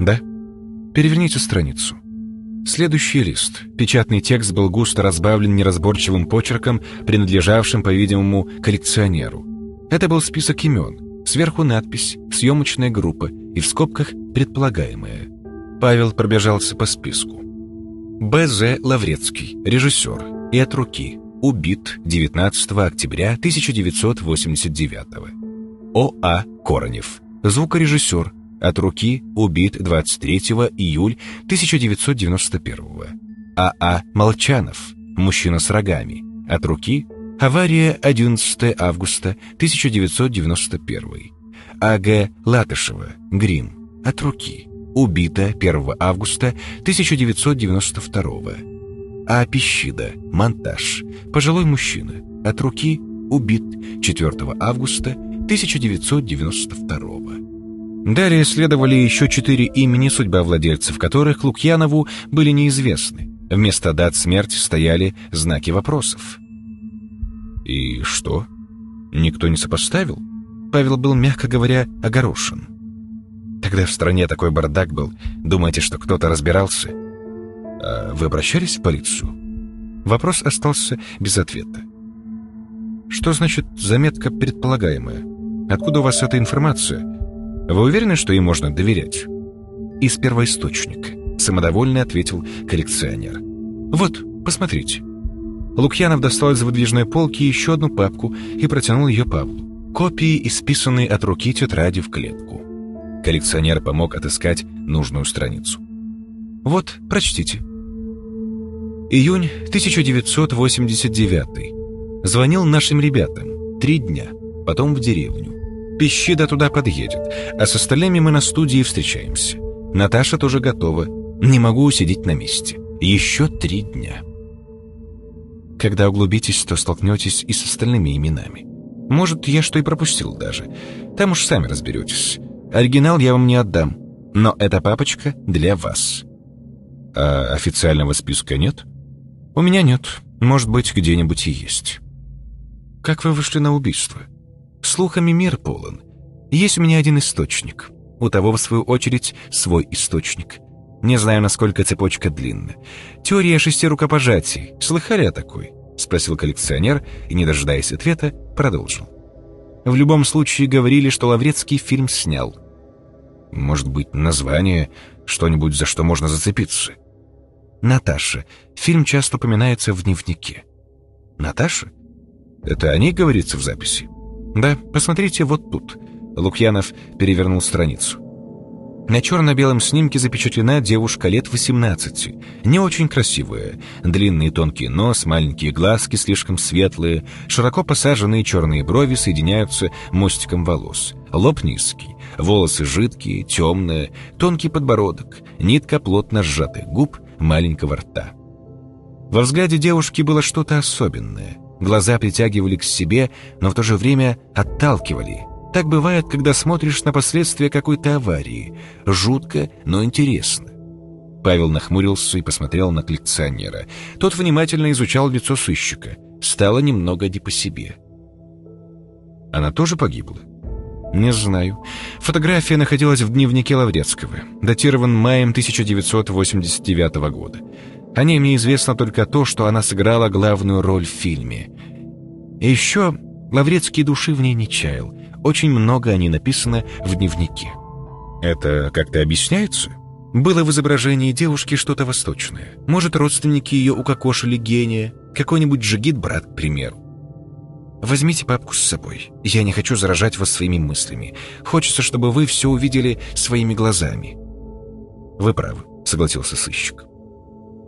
Да? Переверните страницу. Следующий лист. Печатный текст был густо разбавлен неразборчивым почерком, принадлежавшим, по-видимому, коллекционеру. Это был список имен. Сверху надпись «Съемочная группа» и в скобках «Предполагаемая». Павел пробежался по списку. Б.З. Лаврецкий, режиссер, и от руки, убит 19 октября 1989 О.А. Коронев, звукорежиссер, от руки убит 23 июль 1991 А.А. Молчанов, мужчина с рогами. От руки авария 11 августа 1991 А.Г. Латышева, грим. От руки убита 1 августа 1992 А. Пищида, монтаж. Пожилой мужчина. От руки убит 4 августа 1992 Далее следовали еще четыре имени, судьба владельцев которых Лукьянову были неизвестны. Вместо дат смерти стояли знаки вопросов. «И что? Никто не сопоставил?» Павел был, мягко говоря, огорошен. Тогда в стране такой бардак был. Думаете, что кто-то разбирался? А вы обращались в полицию? Вопрос остался без ответа. Что значит заметка предполагаемая? Откуда у вас эта информация? Вы уверены, что им можно доверять? Из первоисточника, самодовольно ответил коллекционер. Вот, посмотрите. Лукьянов достал из выдвижной полки еще одну папку и протянул ее Павлу. Копии, исписанные от руки тетради в клетку. Коллекционер помог отыскать нужную страницу. Вот, прочтите. Июнь 1989. Звонил нашим ребятам. Три дня. Потом в деревню. Пищида туда подъедет, а с остальными мы на студии встречаемся. Наташа тоже готова. Не могу усидеть на месте. Еще три дня. Когда углубитесь, то столкнетесь и с остальными именами. Может, я что и пропустил даже. Там уж сами разберетесь. Оригинал я вам не отдам, но эта папочка для вас. А официального списка нет? «У меня нет. Может быть, где-нибудь и есть». «Как вы вышли на убийство?» «Слухами мир полон. Есть у меня один источник. У того, в свою очередь, свой источник. Не знаю, насколько цепочка длинна. Теория шести рукопожатий. Слыхали о такой?» Спросил коллекционер и, не дожидаясь ответа, продолжил. В любом случае говорили, что Лаврецкий фильм снял. Может быть, название, что-нибудь, за что можно зацепиться? Наташа. Фильм часто упоминается в дневнике. Наташа? Это о ней говорится в записи? Да, посмотрите вот тут. Лукьянов перевернул страницу. На черно-белом снимке запечатлена девушка лет 18, не очень красивая. Длинный тонкий нос, маленькие глазки слишком светлые, широко посаженные черные брови соединяются мостиком волос. Лоб низкий, волосы жидкие, темные, тонкий подбородок, нитка плотно сжатых губ, маленького рта. Во взгляде девушки было что-то особенное. Глаза притягивали к себе, но в то же время отталкивали – так бывает, когда смотришь на последствия какой-то аварии. Жутко, но интересно. Павел нахмурился и посмотрел на коллекционера. Тот внимательно изучал лицо сыщика. Стало немного не по себе. Она тоже погибла? Не знаю. Фотография находилась в дневнике Лаврецкого, датирован маем 1989 года. О ней мне известно только то, что она сыграла главную роль в фильме. И еще Лаврецкий души в ней не чаял. Очень много о ней написано в дневнике. Это как-то объясняется? Было в изображении девушки что-то восточное. Может, родственники ее укокошили гения, какой-нибудь джигит-брат, к примеру. Возьмите папку с собой. Я не хочу заражать вас своими мыслями. Хочется, чтобы вы все увидели своими глазами. Вы правы, согласился сыщик.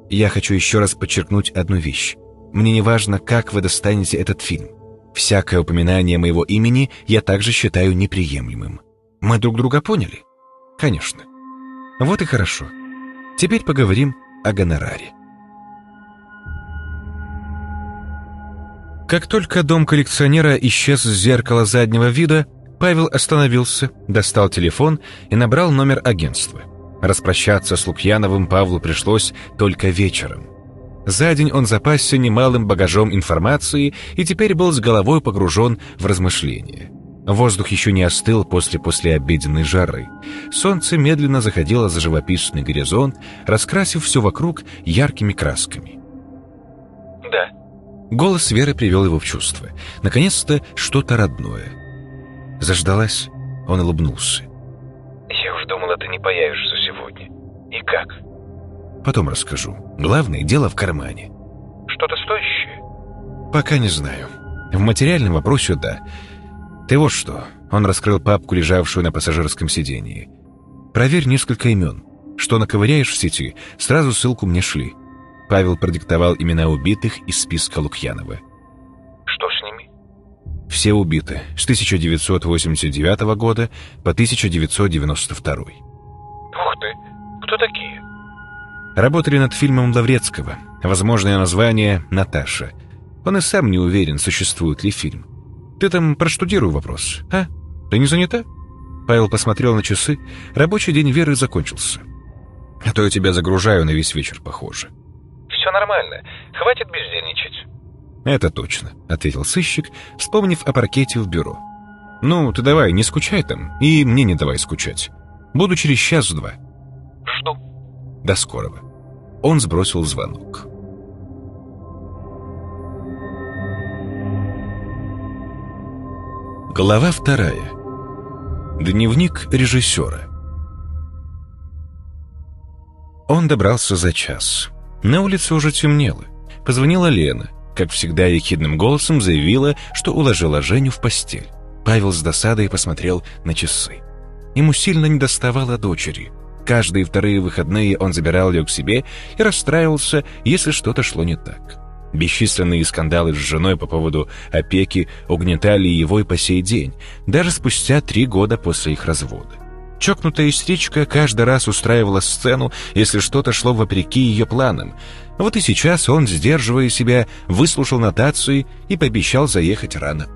Я хочу еще раз подчеркнуть одну вещь. Мне не важно, как вы достанете этот фильм. Всякое упоминание моего имени я также считаю неприемлемым. Мы друг друга поняли? Конечно. Вот и хорошо. Теперь поговорим о гонораре. Как только дом коллекционера исчез с зеркала заднего вида, Павел остановился, достал телефон и набрал номер агентства. Распрощаться с Лукьяновым Павлу пришлось только вечером. За день он запасся немалым багажом информации и теперь был с головой погружен в размышления. Воздух еще не остыл после послеобеденной жары. Солнце медленно заходило за живописный горизонт, раскрасив все вокруг яркими красками. Голос Веры привел его в чувство. Наконец-то что-то родное. Заждалась? Он улыбнулся. «Я уж думала, ты не появишься сегодня. И как?» Потом расскажу. Главное, дело в кармане. Что-то стоящее? Пока не знаю. В материальном вопросе да. Ты вот что. Он раскрыл папку, лежавшую на пассажирском сидении. Проверь несколько имен. Что наковыряешь в сети, сразу ссылку мне шли. Павел продиктовал имена убитых из списка Лукьянова. Что с ними? Все убиты с 1989 года по 1992. Ух ты! Кто такие? Работали над фильмом Лаврецкого. Возможное название «Наташа». Он и сам не уверен, существует ли фильм. Ты там проштудируй вопрос, а? Ты не занята?» Павел посмотрел на часы. Рабочий день Веры закончился. «А то я тебя загружаю на весь вечер, похоже». «Все нормально. Хватит бездельничать». «Это точно», — ответил сыщик, вспомнив о паркете в бюро. «Ну, ты давай, не скучай там, и мне не давай скучать. Буду через час-два». «Жду». До скорого. Он сбросил звонок. Глава вторая. Дневник режиссера. Он добрался за час. На улице уже темнело. Позвонила Лена. Как всегда, ехидным голосом заявила, что уложила Женю в постель. Павел с досадой посмотрел на часы. Ему сильно недоставало дочери — Каждые вторые выходные он забирал ее к себе и расстраивался, если что-то шло не так. Бесчисленные скандалы с женой по поводу опеки угнетали его и по сей день, даже спустя три года после их развода. Чокнутая истеричка каждый раз устраивала сцену, если что-то шло вопреки ее планам. Вот и сейчас он, сдерживая себя, выслушал нотации и пообещал заехать рано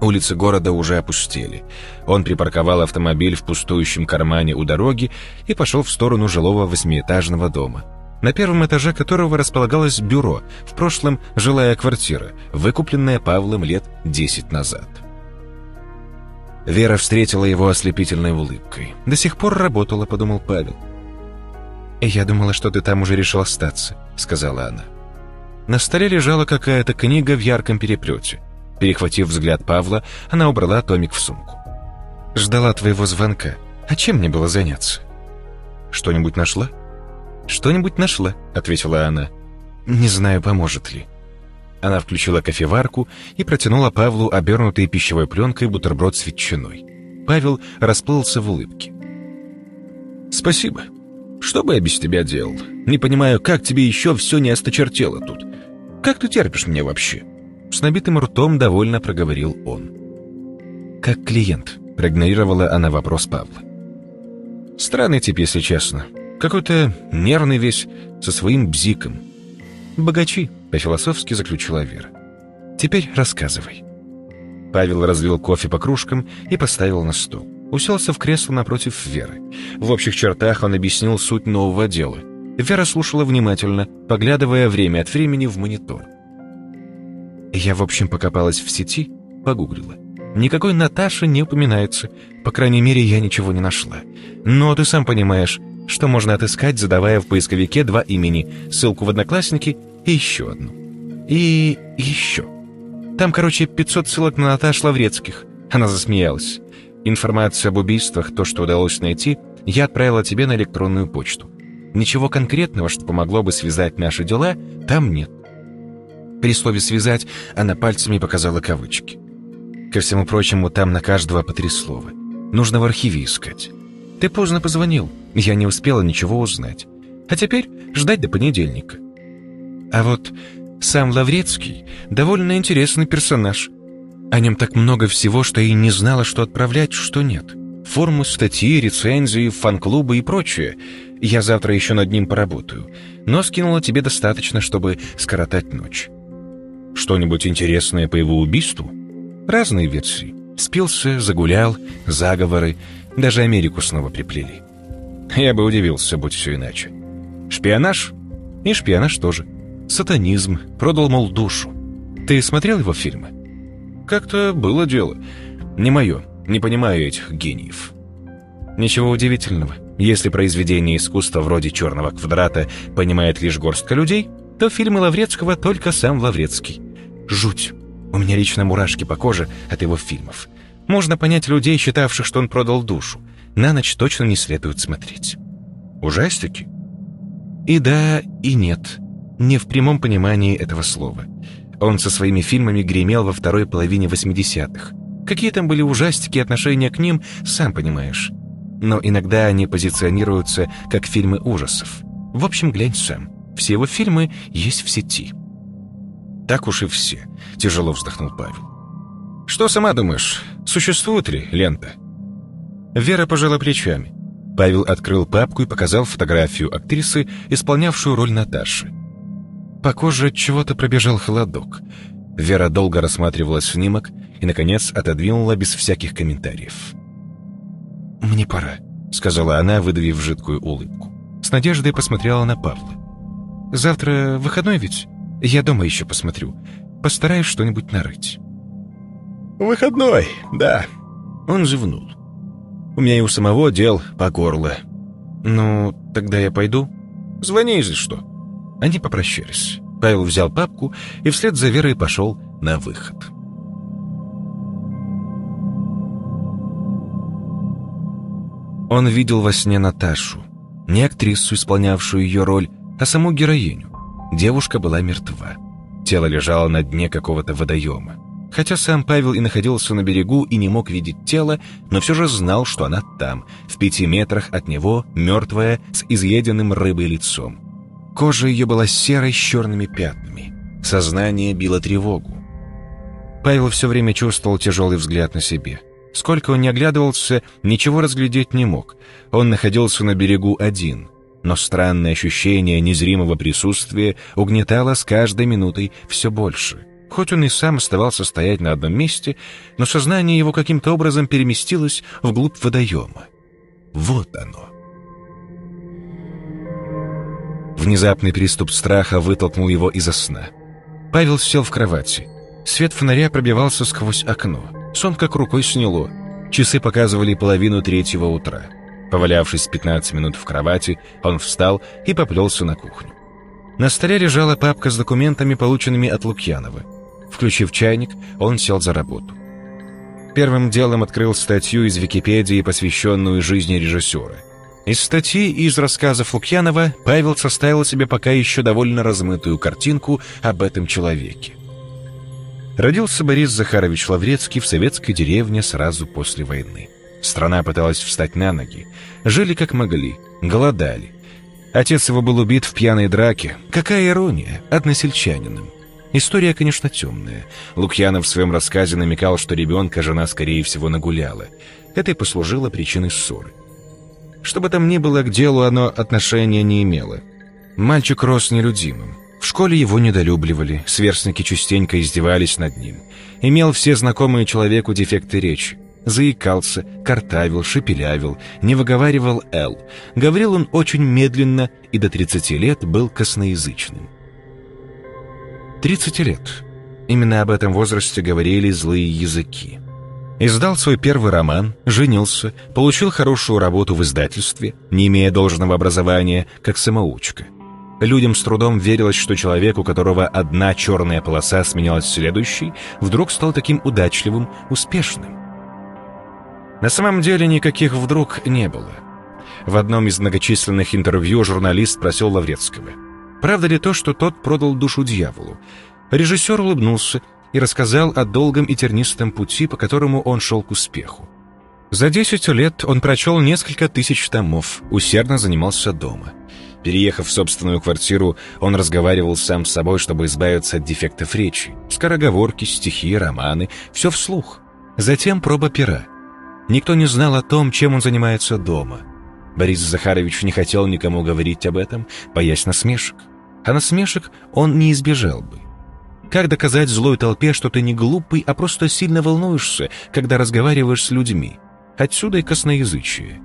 Улицы города уже опустели. Он припарковал автомобиль в пустующем кармане у дороги и пошел в сторону жилого восьмиэтажного дома. на первом этаже которого располагалось бюро, в прошлом жилая квартира, выкупленная Павлом лет 10 назад. Вера встретила его ослепительной улыбкой. «До сих пор работала», — подумал Павел. «Я думала, что ты там уже решил остаться», — сказала она. На столе лежала какая-то книга в ярком переплете. Перехватив взгляд Павла, она убрала томик в сумку. «Ждала твоего звонка. А чем мне было заняться?» «Что-нибудь нашла?» «Что-нибудь нашла», — ответила она. «Не знаю, поможет ли». Она включила кофеварку и протянула Павлу обернутый пищевой пленкой бутерброд с ветчиной. Павел расплылся в улыбке. «Спасибо. Что бы я без тебя делал? Не понимаю, как тебе еще все не осточертело тут. Как ты терпишь меня вообще?» С набитым ртом довольно проговорил он. «Как клиент», — проигнорировала она вопрос Павла. «Странный тип, если честно. Какой-то нервный весь, со своим бзиком. Богачи», — по-философски заключила Вера. «Теперь рассказывай». Павел разлил кофе по кружкам и поставил на стол. Уселся в кресло напротив Веры. В общих чертах он объяснил суть нового дела. Вера слушала внимательно, поглядывая время от времени в монитор. Я, в общем, покопалась в сети, погуглила. Никакой Наташи не упоминается. По крайней мере, я ничего не нашла. Но ты сам понимаешь, что можно отыскать, задавая в поисковике два имени, ссылку в Одноклассники и еще одну. И еще. Там, короче, 500 ссылок на Наташ Лаврецких. Она засмеялась. Информацию об убийствах, то, что удалось найти, я отправила тебе на электронную почту. Ничего конкретного, что помогло бы связать наши дела, там нет. При слове «связать» она пальцами показала кавычки. Ко всему прочему, там на каждого по три слова. Нужно в архиве искать. Ты поздно позвонил, я не успела ничего узнать. А теперь ждать до понедельника. А вот сам Лаврецкий довольно интересный персонаж. О нем так много всего, что и не знала, что отправлять, что нет. Формы, статьи, рецензии, фан-клубы и прочее. Я завтра еще над ним поработаю. Но скинула тебе достаточно, чтобы скоротать ночь. Что-нибудь интересное по его убийству? Разные версии. Спился, загулял, заговоры, даже Америку снова приплели. Я бы удивился, будь все иначе. Шпионаж? И шпионаж тоже. Сатанизм. Продал, мол, душу. Ты смотрел его фильмы? Как-то было дело. Не мое. Не понимаю этих гениев. Ничего удивительного. Если произведение искусства вроде «Черного квадрата» понимает лишь горстка людей, то фильмы Лаврецкого только сам Лаврецкий. Жуть. У меня лично мурашки по коже от его фильмов. Можно понять людей, считавших, что он продал душу. На ночь точно не следует смотреть. Ужастики? И да, и нет. Не в прямом понимании этого слова. Он со своими фильмами гремел во второй половине 80-х. Какие там были ужастики отношения к ним, сам понимаешь. Но иногда они позиционируются как фильмы ужасов. В общем, глянь сам. Все его фильмы есть в сети. Так уж и все, тяжело вздохнул Павел. Что сама думаешь, существует ли лента? Вера пожала плечами. Павел открыл папку и показал фотографию актрисы, исполнявшую роль Наташи. По коже от чего-то пробежал холодок. Вера долго рассматривала снимок и, наконец, отодвинула без всяких комментариев. «Мне пора», — сказала она, выдавив жидкую улыбку. С надеждой посмотрела на Павла. Завтра выходной ведь? Я дома еще посмотрю. Постараюсь что-нибудь нарыть». «Выходной, да». Он зевнул. «У меня и у самого дел по горло». «Ну, тогда я пойду?» «Звони, если что». Они попрощались. Павел взял папку и вслед за Верой пошел на выход. Он видел во сне Наташу, не актрису, исполнявшую ее роль, а саму героиню. Девушка была мертва. Тело лежало на дне какого-то водоема. Хотя сам Павел и находился на берегу и не мог видеть тело, но все же знал, что она там, в пяти метрах от него, мертвая, с изъеденным рыбой лицом. Кожа ее была серой с черными пятнами. Сознание било тревогу. Павел все время чувствовал тяжелый взгляд на себе. Сколько он не оглядывался, ничего разглядеть не мог. Он находился на берегу один — но странное ощущение незримого присутствия угнетало с каждой минутой все больше. Хоть он и сам оставался стоять на одном месте, но сознание его каким-то образом переместилось вглубь водоема. Вот оно. Внезапный приступ страха вытолкнул его из сна. Павел сел в кровати. Свет фонаря пробивался сквозь окно. Сон как рукой сняло. Часы показывали половину третьего утра. Повалявшись 15 минут в кровати, он встал и поплелся на кухню. На столе лежала папка с документами, полученными от Лукьянова. Включив чайник, он сел за работу. Первым делом открыл статью из Википедии, посвященную жизни режиссера. Из статьи и из рассказов Лукьянова Павел составил себе пока еще довольно размытую картинку об этом человеке. Родился Борис Захарович Лаврецкий в советской деревне сразу после войны. Страна пыталась встать на ноги. Жили как могли, голодали. Отец его был убит в пьяной драке. Какая ирония, односельчанином. История, конечно, темная. Лукьянов в своем рассказе намекал, что ребенка жена, скорее всего, нагуляла. Это и послужило причиной ссоры. Что бы там ни было, к делу оно отношения не имело. Мальчик рос нелюдимым. В школе его недолюбливали, сверстники частенько издевались над ним. Имел все знакомые человеку дефекты речи. Заикался, картавил, шепелявил, не выговаривал «л». Говорил он очень медленно и до 30 лет был косноязычным. 30 лет. Именно об этом возрасте говорили злые языки. Издал свой первый роман, женился, получил хорошую работу в издательстве, не имея должного образования, как самоучка. Людям с трудом верилось, что человек, у которого одна черная полоса сменялась следующей, вдруг стал таким удачливым, успешным. На самом деле никаких «вдруг» не было. В одном из многочисленных интервью журналист спросил Лаврецкого – Правда ли то, что тот продал душу дьяволу? Режиссер улыбнулся и рассказал о долгом и тернистом пути, по которому он шел к успеху. За 10 лет он прочел несколько тысяч томов, усердно занимался дома. Переехав в собственную квартиру, он разговаривал сам с собой, чтобы избавиться от дефектов речи. Скороговорки, стихи, романы — все вслух. Затем проба пера. Никто не знал о том, чем он занимается дома. Борис Захарович не хотел никому говорить об этом, боясь насмешек а насмешек он не избежал бы. Как доказать злой толпе, что ты не глупый, а просто сильно волнуешься, когда разговариваешь с людьми? Отсюда и косноязычие.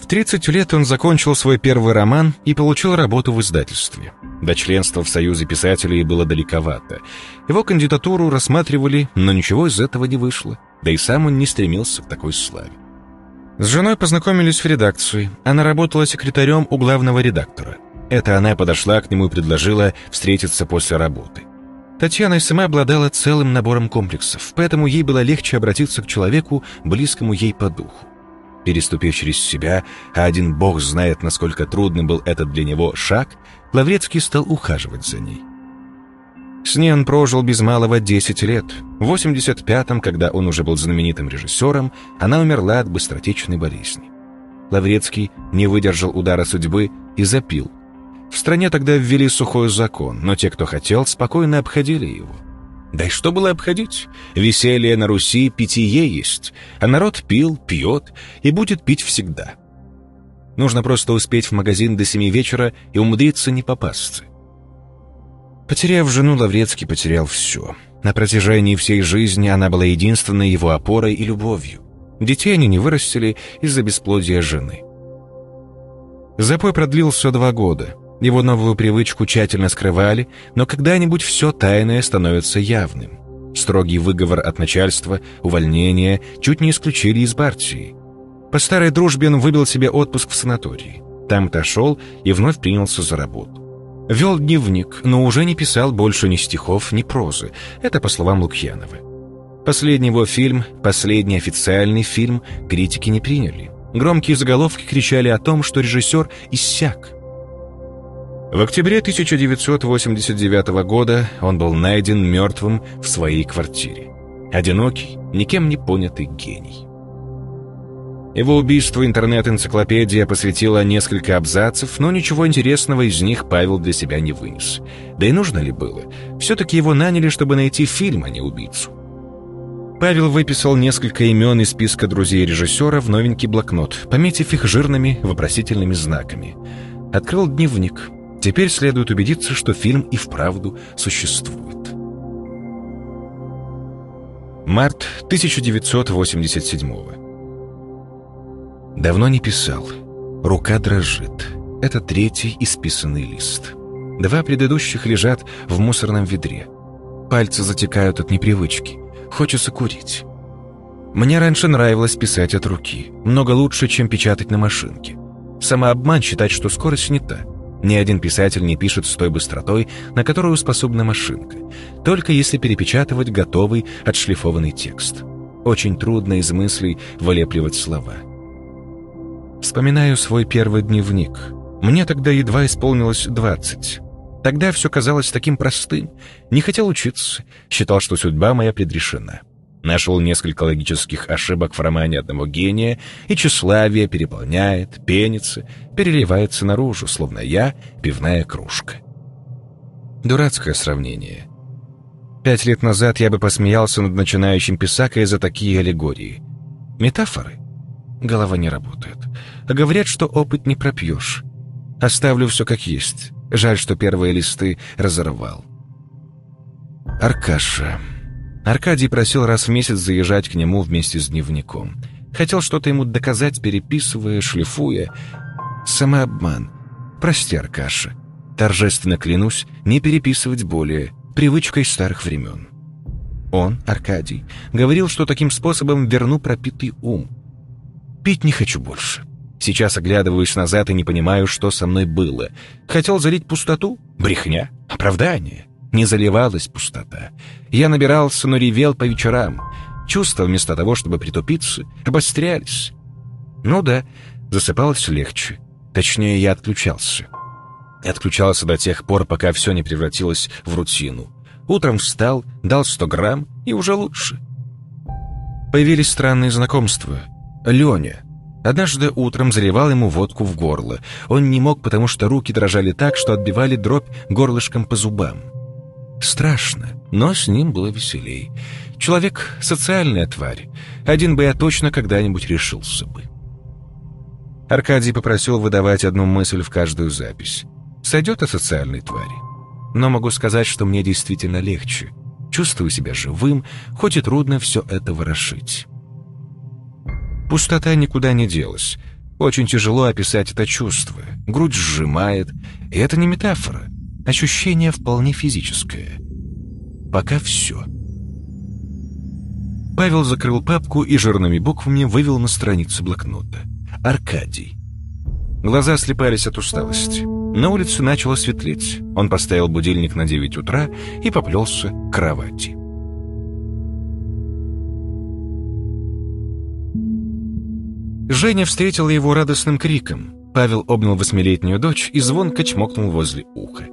В 30 лет он закончил свой первый роман и получил работу в издательстве. До членства в Союзе писателей было далековато. Его кандидатуру рассматривали, но ничего из этого не вышло. Да и сам он не стремился к такой славе. С женой познакомились в редакции. Она работала секретарем у главного редактора. Это она подошла к нему и предложила встретиться после работы. Татьяна сама обладала целым набором комплексов, поэтому ей было легче обратиться к человеку, близкому ей по духу. Переступив через себя, а один бог знает, насколько трудным был этот для него шаг, Лаврецкий стал ухаживать за ней. С ней он прожил без малого 10 лет. В 85-м, когда он уже был знаменитым режиссером, она умерла от быстротечной болезни. Лаврецкий не выдержал удара судьбы и запил, в стране тогда ввели сухой закон, но те, кто хотел, спокойно обходили его. Да и что было обходить? Веселье на Руси питье есть, а народ пил, пьет и будет пить всегда. Нужно просто успеть в магазин до семи вечера и умудриться не попасться. Потеряв жену, Лаврецкий потерял все. На протяжении всей жизни она была единственной его опорой и любовью. Детей они не вырастили из-за бесплодия жены. Запой продлился два года. Его новую привычку тщательно скрывали, но когда-нибудь все тайное становится явным. Строгий выговор от начальства, увольнение чуть не исключили из партии. По старой дружбе он выбил себе отпуск в санатории. Там отошел и вновь принялся за работу. Вел дневник, но уже не писал больше ни стихов, ни прозы. Это по словам Лукьянова. Последний его фильм, последний официальный фильм, критики не приняли. Громкие заголовки кричали о том, что режиссер иссяк. В октябре 1989 года он был найден мертвым в своей квартире. Одинокий, никем не понятый гений. Его убийству интернет-энциклопедия посвятила несколько абзацев, но ничего интересного из них Павел для себя не вынес. Да и нужно ли было? Все-таки его наняли, чтобы найти фильм, а не убийцу. Павел выписал несколько имен из списка друзей режиссера в новенький блокнот, пометив их жирными вопросительными знаками. Открыл дневник — Теперь следует убедиться, что фильм и вправду существует. Март 1987 Давно не писал. Рука дрожит. Это третий исписанный лист. Два предыдущих лежат в мусорном ведре. Пальцы затекают от непривычки. Хочется курить. Мне раньше нравилось писать от руки. Много лучше, чем печатать на машинке. Самообман считать, что скорость не та. Ни один писатель не пишет с той быстротой, на которую способна машинка. Только если перепечатывать готовый, отшлифованный текст. Очень трудно из мыслей вылепливать слова. Вспоминаю свой первый дневник. Мне тогда едва исполнилось двадцать. Тогда все казалось таким простым. Не хотел учиться, считал, что судьба моя предрешена. Нашел несколько логических ошибок в романе одного гения, и тщеславие переполняет, пенится, переливается наружу, словно я — пивная кружка. Дурацкое сравнение. Пять лет назад я бы посмеялся над начинающим писакой за такие аллегории. Метафоры? Голова не работает. А говорят, что опыт не пропьешь. Оставлю все как есть. Жаль, что первые листы разорвал. Аркаша. Аркадий просил раз в месяц заезжать к нему вместе с дневником. Хотел что-то ему доказать, переписывая, шлифуя. Самообман. Прости, Аркаша. Торжественно клянусь, не переписывать более. Привычкой старых времен. Он, Аркадий, говорил, что таким способом верну пропитый ум. Пить не хочу больше. Сейчас оглядываюсь назад и не понимаю, что со мной было. Хотел залить пустоту? Брехня. Оправдание. Не заливалась пустота. Я набирался, но ревел по вечерам. Чувства вместо того, чтобы притупиться, обострялись. Ну да, засыпалось легче. Точнее, я отключался. Отключался до тех пор, пока все не превратилось в рутину. Утром встал, дал 100 грамм, и уже лучше. Появились странные знакомства. Леня. Однажды утром заливал ему водку в горло. Он не мог, потому что руки дрожали так, что отбивали дробь горлышком по зубам. Страшно, но с ним было веселей. Человек — социальная тварь. Один бы я точно когда-нибудь решился бы. Аркадий попросил выдавать одну мысль в каждую запись. Сойдет о социальной твари. Но могу сказать, что мне действительно легче. Чувствую себя живым, хоть и трудно все это ворошить. Пустота никуда не делась. Очень тяжело описать это чувство. Грудь сжимает. И это не метафора. Ощущение вполне физическое. Пока все. Павел закрыл папку и жирными буквами вывел на страницу блокнота. Аркадий. Глаза слепались от усталости. На улице начало светлеть. Он поставил будильник на 9 утра и поплелся к кровати. Женя встретила его радостным криком. Павел обнял восьмилетнюю дочь и звонко чмокнул возле уха.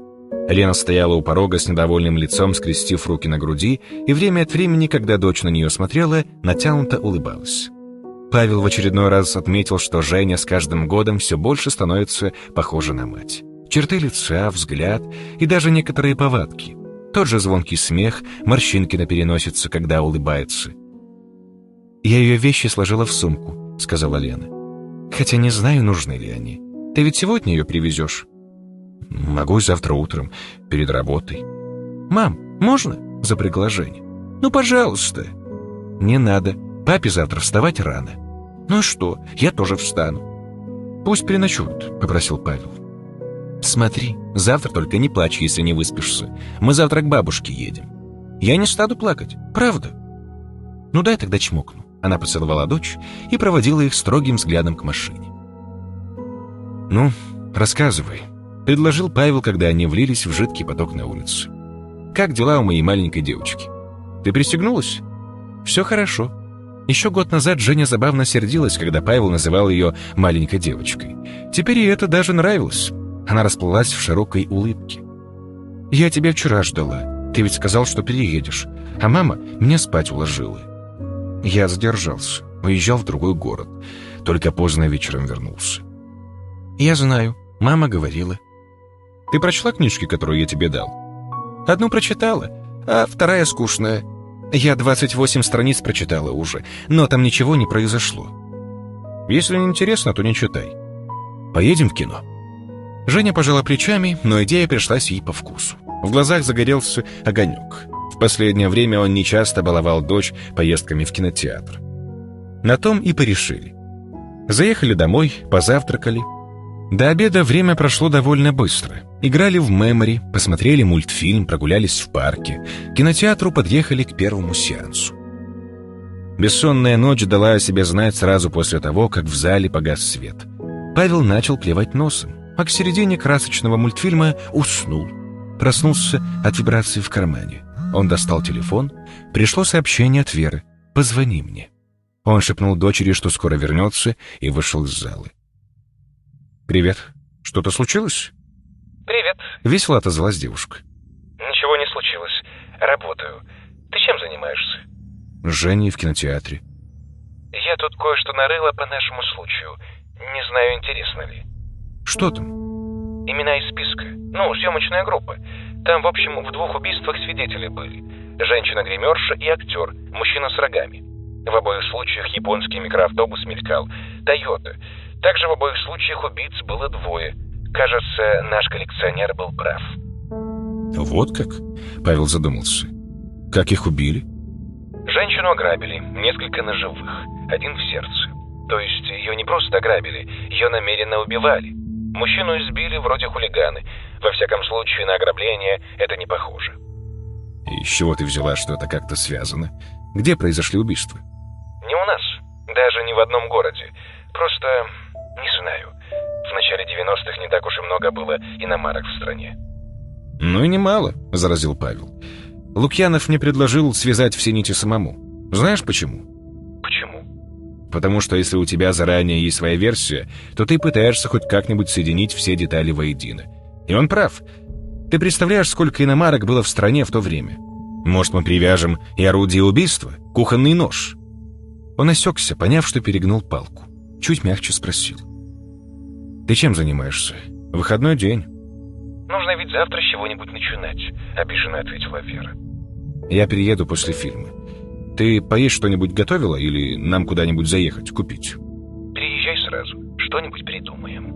Лена стояла у порога с недовольным лицом, скрестив руки на груди, и время от времени, когда дочь на нее смотрела, натянуто улыбалась. Павел в очередной раз отметил, что Женя с каждым годом все больше становится похожа на мать. Черты лица, взгляд и даже некоторые повадки. Тот же звонкий смех, морщинки на переносице, когда улыбается. «Я ее вещи сложила в сумку», — сказала Лена. «Хотя не знаю, нужны ли они. Ты ведь сегодня ее привезешь?» «Могу завтра утром, перед работой». «Мам, можно?» — запрягла Женя. «Ну, пожалуйста». «Не надо. Папе завтра вставать рано». «Ну что, я тоже встану». «Пусть переночуют», — попросил Павел. «Смотри, завтра только не плачь, если не выспишься. Мы завтра к бабушке едем». «Я не стану плакать, правда». «Ну дай тогда чмокну». Она поцеловала дочь и проводила их строгим взглядом к машине. «Ну, рассказывай», Предложил Павел, когда они влились в жидкий поток на улице. «Как дела у моей маленькой девочки? Ты пристегнулась?» «Все хорошо». Еще год назад Женя забавно сердилась, когда Павел называл ее маленькой девочкой. Теперь ей это даже нравилось. Она расплылась в широкой улыбке. «Я тебя вчера ждала. Ты ведь сказал, что переедешь. А мама меня спать уложила». Я задержался. Уезжал в другой город. Только поздно вечером вернулся. «Я знаю. Мама говорила. Ты прочла книжки, которые я тебе дал? Одну прочитала, а вторая скучная. Я 28 страниц прочитала уже, но там ничего не произошло. Если не интересно, то не читай. Поедем в кино. Женя пожала плечами, но идея пришлась ей по вкусу. В глазах загорелся огонек. В последнее время он нечасто баловал дочь поездками в кинотеатр. На том и порешили. Заехали домой, позавтракали. До обеда время прошло довольно быстро. Играли в мемори, посмотрели мультфильм, прогулялись в парке. К кинотеатру подъехали к первому сеансу. Бессонная ночь дала о себе знать сразу после того, как в зале погас свет. Павел начал клевать носом, а к середине красочного мультфильма уснул. Проснулся от вибрации в кармане. Он достал телефон. Пришло сообщение от Веры. «Позвони мне». Он шепнул дочери, что скоро вернется, и вышел из залы. «Привет. Что-то случилось?» «Привет». Весело отозвалась девушка. «Ничего не случилось. Работаю. Ты чем занимаешься?» «С Женей в кинотеатре». «Я тут кое-что нарыла по нашему случаю. Не знаю, интересно ли». «Что там?» «Имена из списка. Ну, съемочная группа. Там, в общем, в двух убийствах свидетели были. Женщина-гримерша и актер, мужчина с рогами. В обоих случаях японский микроавтобус мелькал. «Тойота». Также в обоих случаях убийц было двое. Кажется, наш коллекционер был прав. Вот как? Павел задумался. Как их убили? Женщину ограбили, несколько ножевых, один в сердце. То есть ее не просто ограбили, ее намеренно убивали. Мужчину избили вроде хулиганы. Во всяком случае, на ограбление это не похоже. И с чего ты взяла, что это как-то связано? Где произошли убийства? Не у нас. Даже не в одном городе. Просто не знаю. В начале 90-х не так уж и много было иномарок в стране. «Ну и немало», — заразил Павел. «Лукьянов мне предложил связать все нити самому. Знаешь почему?» «Почему?» «Потому что если у тебя заранее есть своя версия, то ты пытаешься хоть как-нибудь соединить все детали воедино. И он прав. Ты представляешь, сколько иномарок было в стране в то время? Может, мы привяжем и орудие убийства, кухонный нож?» Он осекся, поняв, что перегнул палку. Чуть мягче спросил. «Ты чем занимаешься? Выходной день». «Нужно ведь завтра с чего-нибудь начинать», — обиженно ответила Вера. «Я приеду после фильма. Ты поесть что-нибудь готовила или нам куда-нибудь заехать, купить?» «Приезжай сразу. Что-нибудь придумаем».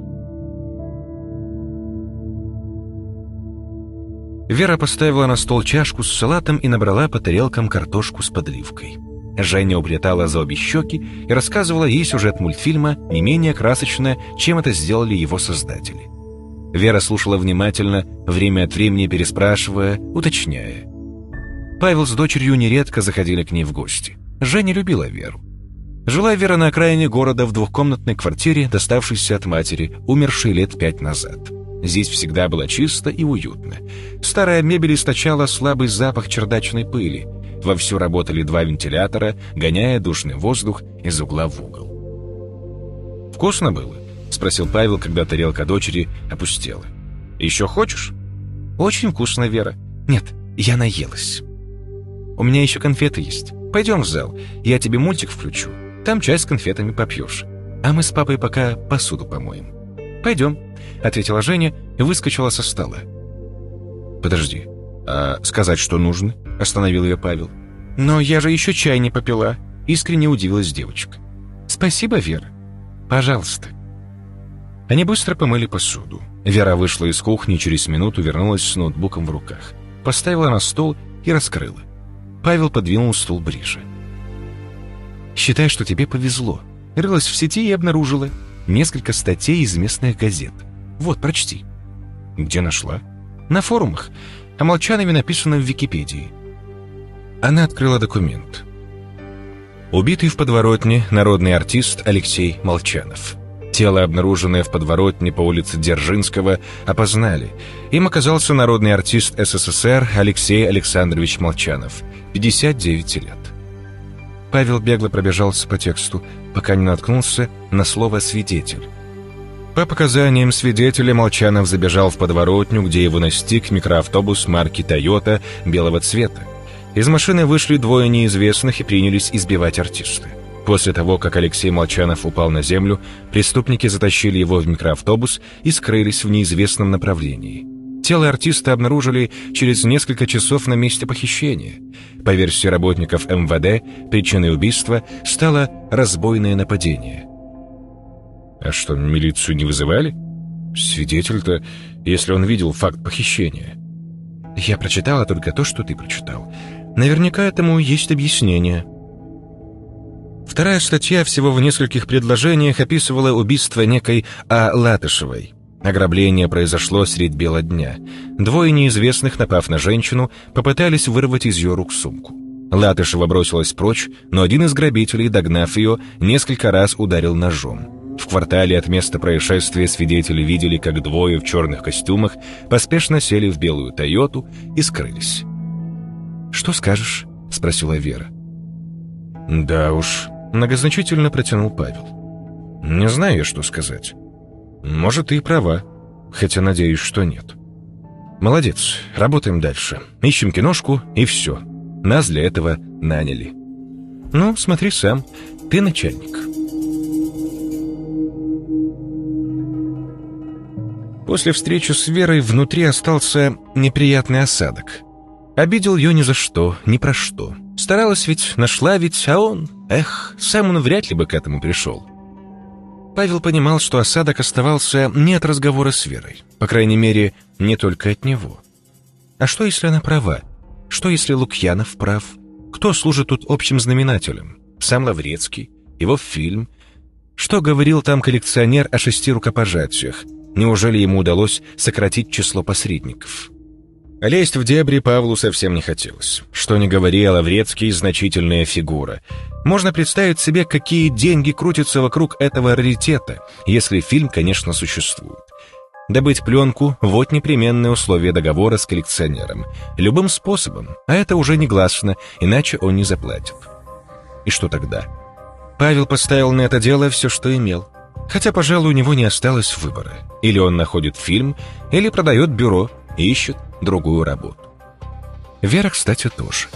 Вера поставила на стол чашку с салатом и набрала по тарелкам картошку с подливкой. Женя уплетала за обе щеки и рассказывала ей сюжет мультфильма не менее красочно, чем это сделали его создатели. Вера слушала внимательно, время от времени переспрашивая, уточняя. Павел с дочерью нередко заходили к ней в гости. Женя любила Веру. Жила Вера на окраине города в двухкомнатной квартире, доставшейся от матери, умершей лет пять назад. Здесь всегда было чисто и уютно. Старая мебель источала слабый запах чердачной пыли. Вовсю работали два вентилятора, гоняя душный воздух из угла в угол. «Вкусно было?» — спросил Павел, когда тарелка дочери опустела. «Еще хочешь?» «Очень вкусно, Вера. Нет, я наелась. У меня еще конфеты есть. Пойдем в зал, я тебе мультик включу. Там чай с конфетами попьешь. А мы с папой пока посуду помоем». «Пойдем», — ответила Женя и выскочила со стола. «Подожди, а сказать, что нужно?» — остановил ее Павел. «Но я же еще чай не попила», — искренне удивилась девочка. «Спасибо, Вера. Пожалуйста». Они быстро помыли посуду. Вера вышла из кухни и через минуту вернулась с ноутбуком в руках. Поставила на стол и раскрыла. Павел подвинул стул ближе. «Считай, что тебе повезло. Рылась в сети и обнаружила несколько статей из местных газет. Вот, прочти». «Где нашла?» «На форумах а Молчанове написано в Википедии. Она открыла документ. Убитый в подворотне народный артист Алексей Молчанов. Тело, обнаруженное в подворотне по улице Дзержинского, опознали. Им оказался народный артист СССР Алексей Александрович Молчанов, 59 лет. Павел бегло пробежался по тексту, пока не наткнулся на слово «свидетель». По показаниям свидетеля, Молчанов забежал в подворотню, где его настиг микроавтобус марки «Тойота» белого цвета. Из машины вышли двое неизвестных и принялись избивать артиста. После того, как Алексей Молчанов упал на землю, преступники затащили его в микроавтобус и скрылись в неизвестном направлении. Тело артиста обнаружили через несколько часов на месте похищения. По версии работников МВД, причиной убийства стало разбойное нападение – а что, милицию не вызывали? Свидетель-то, если он видел факт похищения. Я прочитала только то, что ты прочитал. Наверняка этому есть объяснение. Вторая статья всего в нескольких предложениях описывала убийство некой А. Латышевой. Ограбление произошло средь бела дня. Двое неизвестных, напав на женщину, попытались вырвать из ее рук сумку. Латышева бросилась прочь, но один из грабителей, догнав ее, несколько раз ударил ножом. В квартале от места происшествия свидетели видели, как двое в черных костюмах поспешно сели в белую «Тойоту» и скрылись. «Что скажешь?» — спросила Вера. «Да уж», — многозначительно протянул Павел. «Не знаю, что сказать. Может, ты и права, хотя надеюсь, что нет. Молодец, работаем дальше. Ищем киношку, и все. Нас для этого наняли. Ну, смотри сам, ты начальник. После встречи с Верой внутри остался неприятный осадок. Обидел ее ни за что, ни про что. Старалась ведь, нашла ведь, а он... Эх, сам он вряд ли бы к этому пришел. Павел понимал, что осадок оставался не от разговора с Верой. По крайней мере, не только от него. А что, если она права? Что, если Лукьянов прав? Кто служит тут общим знаменателем? Сам Лаврецкий? Его фильм? Что говорил там коллекционер о шести рукопожатиях? Неужели ему удалось сократить число посредников? Лезть в дебри Павлу совсем не хотелось. Что ни говори, Лаврецкий — значительная фигура. Можно представить себе, какие деньги крутятся вокруг этого раритета, если фильм, конечно, существует. Добыть пленку — вот непременное условие договора с коллекционером. Любым способом, а это уже негласно, иначе он не заплатит. И что тогда? Павел поставил на это дело все, что имел. Хотя, пожалуй, у него не осталось выбора. Или он находит фильм, или продает бюро, ищет другую работу. Вера, кстати, тоже.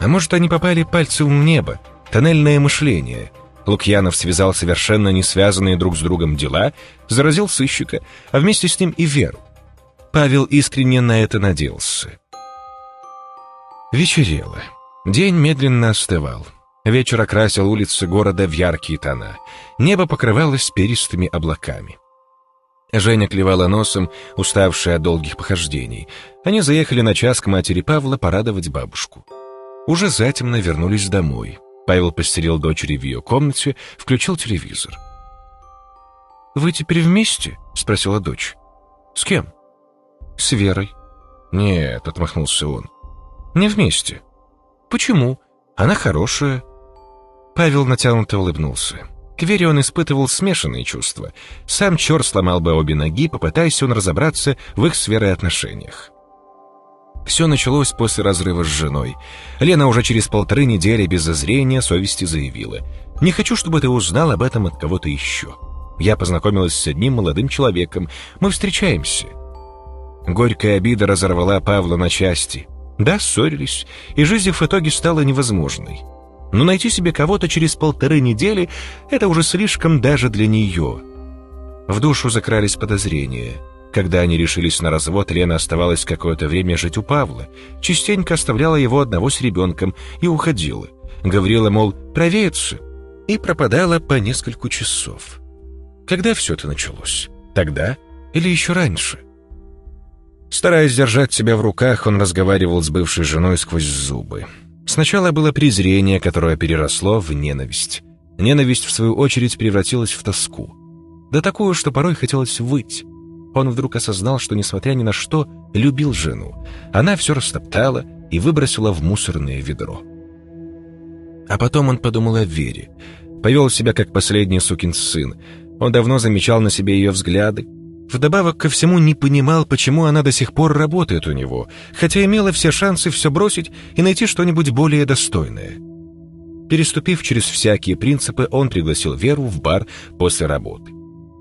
А может, они попали пальцем в небо, тоннельное мышление. Лукьянов связал совершенно не связанные друг с другом дела, заразил сыщика, а вместе с ним и Веру. Павел искренне на это надеялся. Вечерело. День медленно остывал. Вечер окрасил улицы города в яркие тона. Небо покрывалось перистыми облаками. Женя клевала носом, уставшая от долгих похождений. Они заехали на час к матери Павла порадовать бабушку. Уже затемно вернулись домой. Павел постелил дочери в ее комнате, включил телевизор. «Вы теперь вместе?» — спросила дочь. «С кем?» «С Верой». «Нет», — отмахнулся он. «Не вместе». «Почему? Она хорошая». Павел натянуто улыбнулся. К Вере он испытывал смешанные чувства. Сам черт сломал бы обе ноги, попытаясь он разобраться в их с Верой отношениях. Все началось после разрыва с женой. Лена уже через полторы недели без зазрения совести заявила. «Не хочу, чтобы ты узнал об этом от кого-то еще. Я познакомилась с одним молодым человеком. Мы встречаемся». Горькая обида разорвала Павла на части. Да, ссорились, и жизнь в итоге стала невозможной. Но найти себе кого-то через полторы недели — это уже слишком даже для нее. В душу закрались подозрения. Когда они решились на развод, Лена оставалась какое-то время жить у Павла, частенько оставляла его одного с ребенком и уходила. Говорила, мол, провеется, и пропадала по несколько часов. Когда все это началось? Тогда или еще раньше? Стараясь держать себя в руках, он разговаривал с бывшей женой сквозь зубы. Сначала было презрение, которое переросло в ненависть. Ненависть, в свою очередь, превратилась в тоску. Да такую, что порой хотелось выть. Он вдруг осознал, что, несмотря ни на что, любил жену. Она все растоптала и выбросила в мусорное ведро. А потом он подумал о Вере. Повел себя как последний сукин сын. Он давно замечал на себе ее взгляды, Вдобавок ко всему не понимал, почему она до сих пор работает у него, хотя имела все шансы все бросить и найти что-нибудь более достойное. Переступив через всякие принципы, он пригласил Веру в бар после работы.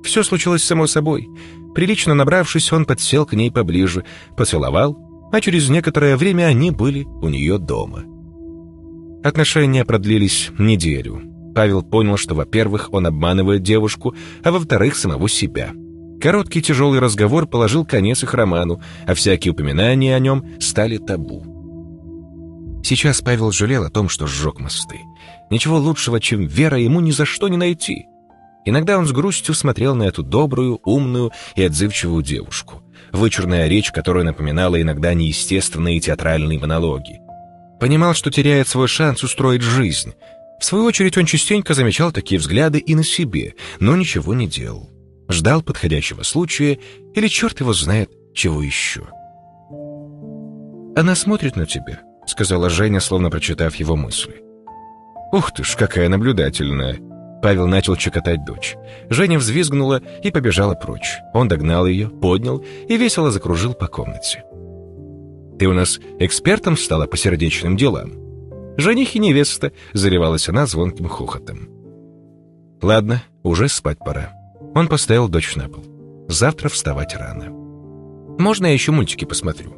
Все случилось само собой. Прилично набравшись, он подсел к ней поближе, поцеловал, а через некоторое время они были у нее дома. Отношения продлились неделю. Павел понял, что, во-первых, он обманывает девушку, а во-вторых, самого себя – Короткий тяжелый разговор положил конец их роману, а всякие упоминания о нем стали табу. Сейчас Павел жалел о том, что сжег мосты. Ничего лучшего, чем вера, ему ни за что не найти. Иногда он с грустью смотрел на эту добрую, умную и отзывчивую девушку, вычурная речь, которая напоминала иногда неестественные театральные монологи. Понимал, что теряет свой шанс устроить жизнь. В свою очередь он частенько замечал такие взгляды и на себе, но ничего не делал. Ждал подходящего случая или черт его знает, чего еще. «Она смотрит на тебя», — сказала Женя, словно прочитав его мысли. «Ух ты ж, какая наблюдательная!» Павел начал чекотать дочь. Женя взвизгнула и побежала прочь. Он догнал ее, поднял и весело закружил по комнате. «Ты у нас экспертом стала по сердечным делам?» «Жених и невеста», — заливалась она звонким хохотом. «Ладно, уже спать пора». Он поставил дочь на пол. «Завтра вставать рано». «Можно я еще мультики посмотрю?»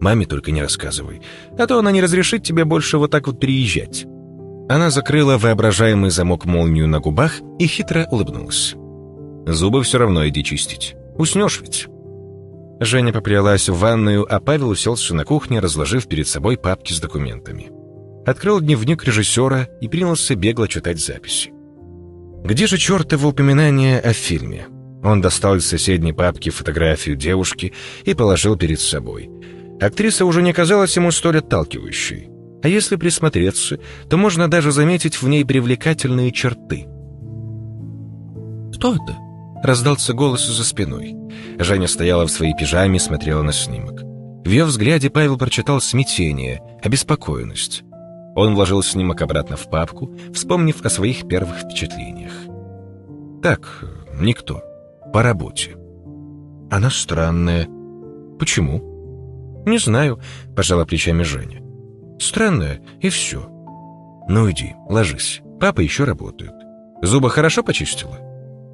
«Маме только не рассказывай, а то она не разрешит тебе больше вот так вот приезжать». Она закрыла воображаемый замок молнию на губах и хитро улыбнулась. «Зубы все равно иди чистить. Уснешь ведь». Женя поплелась в ванную, а Павел уселся на кухне, разложив перед собой папки с документами. Открыл дневник режиссера и принялся бегло читать записи. Где же чертово упоминание о фильме? Он достал из соседней папки фотографию девушки и положил перед собой. Актриса уже не казалась ему столь отталкивающей. А если присмотреться, то можно даже заметить в ней привлекательные черты. «Кто это?» Раздался голос за спиной. Женя стояла в своей пижаме и смотрела на снимок. В ее взгляде Павел прочитал смятение, обеспокоенность. Он вложил снимок обратно в папку, вспомнив о своих первых впечатлениях. «Так, никто. По работе». «Она странная». «Почему?» «Не знаю», — пожала плечами Женя. «Странная, и все». «Ну иди, ложись. Папа еще работает. Зубы хорошо почистила?»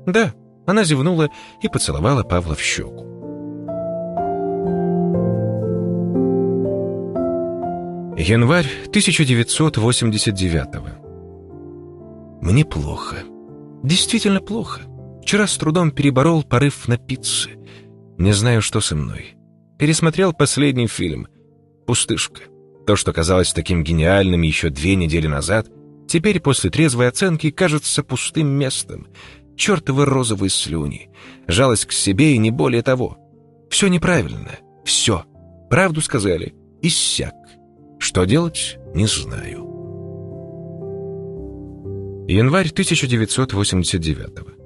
«Да», она зевнула и поцеловала Павла в щеку. Январь 1989 Мне плохо. Действительно плохо. Вчера с трудом переборол порыв напиться. Не знаю, что со мной. Пересмотрел последний фильм «Пустышка». То, что казалось таким гениальным еще две недели назад, теперь после трезвой оценки кажется пустым местом — чертовы розовые слюни, жалость к себе и не более того. Все неправильно, все. Правду сказали, иссяк. Что делать, не знаю. Январь 1989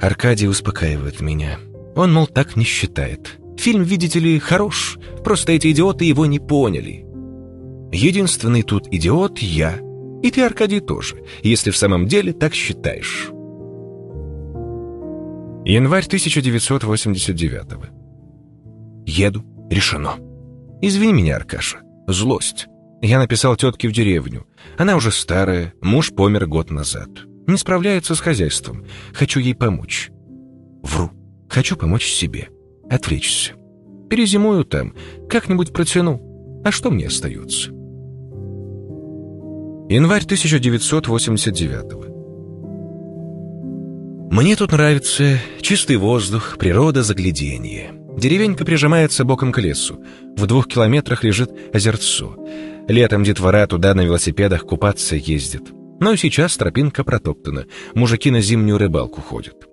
Аркадий успокаивает меня. Он, мол, так не считает. Фильм, видите ли, хорош, просто эти идиоты его не поняли. Единственный тут идиот я. И ты, Аркадий, тоже, если в самом деле так считаешь. Январь 1989 Еду. Решено. Извини меня, Аркаша. Злость. Я написал тетке в деревню. Она уже старая, муж помер год назад. Не справляется с хозяйством. Хочу ей помочь. Вру. Хочу помочь себе. Отвлечься. Перезимую там. Как-нибудь протяну. А что мне остается? Январь 1989 мне тут нравится чистый воздух, природа, загляденье. Деревенька прижимается боком к лесу. В двух километрах лежит озерцо. Летом детвора туда на велосипедах купаться ездит. Но сейчас тропинка протоптана. Мужики на зимнюю рыбалку ходят.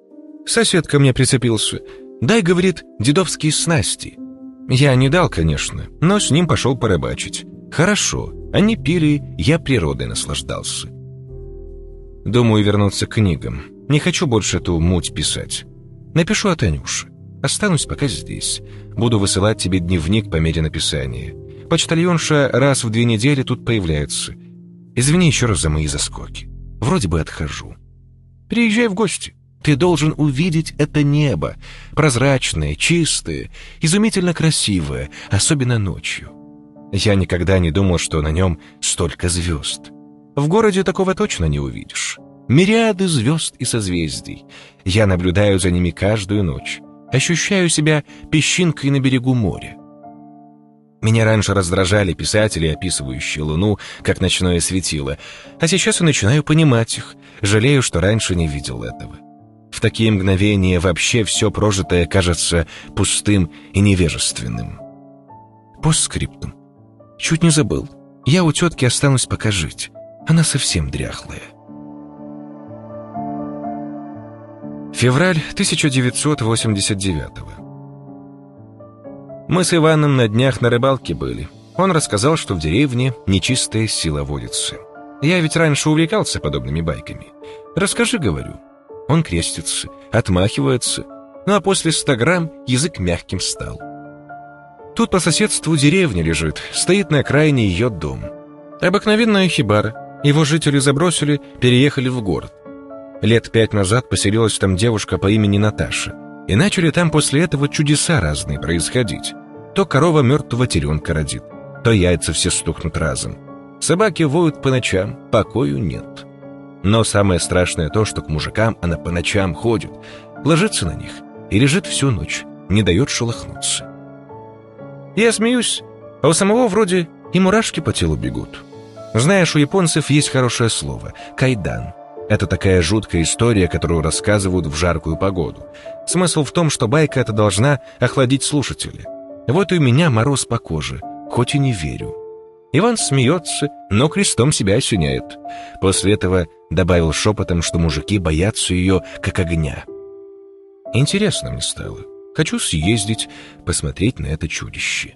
Сосед ко мне прицепился. «Дай, — говорит, — дедовские снасти». Я не дал, конечно, но с ним пошел порыбачить. Хорошо, они пили, я природой наслаждался. Думаю вернуться к книгам. Не хочу больше эту муть писать. Напишу от Анюши. Останусь пока здесь. Буду высылать тебе дневник по мере написания. Почтальонша раз в две недели тут появляется. Извини еще раз за мои заскоки. Вроде бы отхожу. Приезжай в гости. Ты должен увидеть это небо. Прозрачное, чистое, изумительно красивое, особенно ночью. Я никогда не думал, что на нем столько звезд. В городе такого точно не увидишь. Мириады звезд и созвездий. Я наблюдаю за ними каждую ночь. Ощущаю себя песчинкой на берегу моря. Меня раньше раздражали писатели, описывающие Луну как ночное светило, а сейчас я начинаю понимать их, жалею, что раньше не видел этого. В такие мгновения вообще все прожитое кажется пустым и невежественным. Постскриптум. Чуть не забыл. Я у тетки останусь пока жить. Она совсем дряхлая. Февраль 1989 Мы с Иваном на днях на рыбалке были. Он рассказал, что в деревне нечистая сила водится. Я ведь раньше увлекался подобными байками. Расскажи, говорю. Он крестится, отмахивается, ну а после ста грамм язык мягким стал. Тут по соседству деревня лежит, стоит на окраине ее дом. Обыкновенная хибара. Его жители забросили, переехали в город. Лет пять назад поселилась там девушка по имени Наташа. И начали там после этого чудеса разные происходить. То корова мертвого теленка родит, то яйца все стукнут разом. Собаки воют по ночам, покою нет. Но самое страшное то, что к мужикам она по ночам ходит, ложится на них и лежит всю ночь, не дает шелохнуться. Я смеюсь, а у самого вроде и мурашки по телу бегут. Знаешь, у японцев есть хорошее слово — кайдан. Это такая жуткая история, которую рассказывают в жаркую погоду. Смысл в том, что байка эта должна охладить слушателя. Вот и у меня мороз по коже, хоть и не верю. Иван смеется, но крестом себя осеняет. После этого добавил шепотом, что мужики боятся ее, как огня. Интересно мне стало. Хочу съездить, посмотреть на это чудище.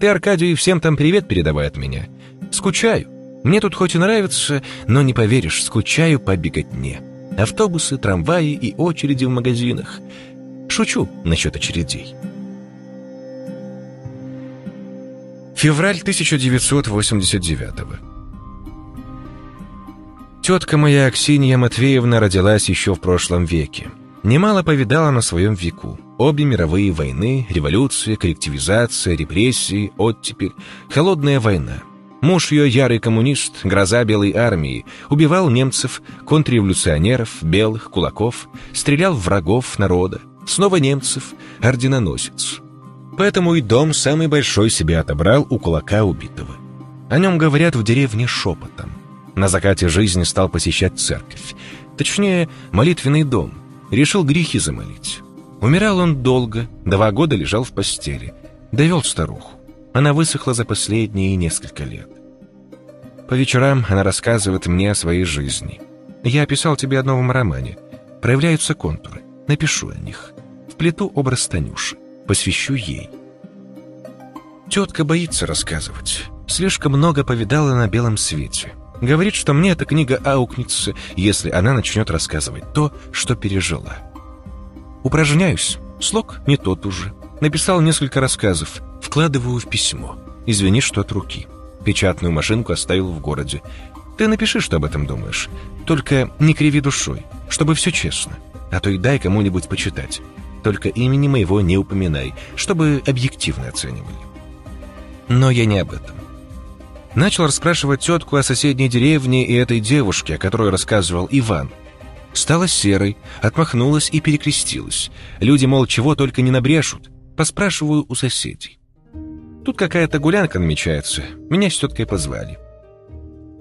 Ты, Аркадий, всем там привет передавай от меня. Скучаю. Мне тут хоть и нравится, но не поверишь, скучаю по беготне. Автобусы, трамваи и очереди в магазинах. Шучу насчет очередей. Февраль 1989 Тетка моя Аксинья Матвеевна родилась еще в прошлом веке. Немало повидала на своем веку. Обе мировые войны, революция, коллективизация, репрессии, оттепель, холодная война. Муж ее, ярый коммунист, гроза белой армии, убивал немцев, контрреволюционеров, белых, кулаков, стрелял в врагов народа, снова немцев, орденоносец. Поэтому и дом самый большой себе отобрал у кулака убитого. О нем говорят в деревне шепотом. На закате жизни стал посещать церковь, точнее, молитвенный дом, решил грехи замолить. Умирал он долго, два года лежал в постели. Довел старуху. Она высохла за последние несколько лет. По вечерам она рассказывает мне о своей жизни. Я описал тебе о новом романе. Проявляются контуры. Напишу о них. Вплету образ Танюши. Посвящу ей. Тетка боится рассказывать. Слишком много повидала на белом свете. Говорит, что мне эта книга аукнется, если она начнет рассказывать то, что пережила. Упражняюсь. Слог не тот уже. Написал несколько рассказов. Вкладываю в письмо. Извини, что от руки. Печатную машинку оставил в городе. Ты напиши, что об этом думаешь. Только не криви душой, чтобы все честно. А то и дай кому-нибудь почитать. Только имени моего не упоминай, чтобы объективно оценивали. Но я не об этом. Начал расспрашивать тетку о соседней деревне и этой девушке, о которой рассказывал Иван. Стала серой, отмахнулась и перекрестилась. Люди, мол, чего только не набрешут. Поспрашиваю у соседей. Тут какая-то гулянка намечается. Меня с теткой позвали.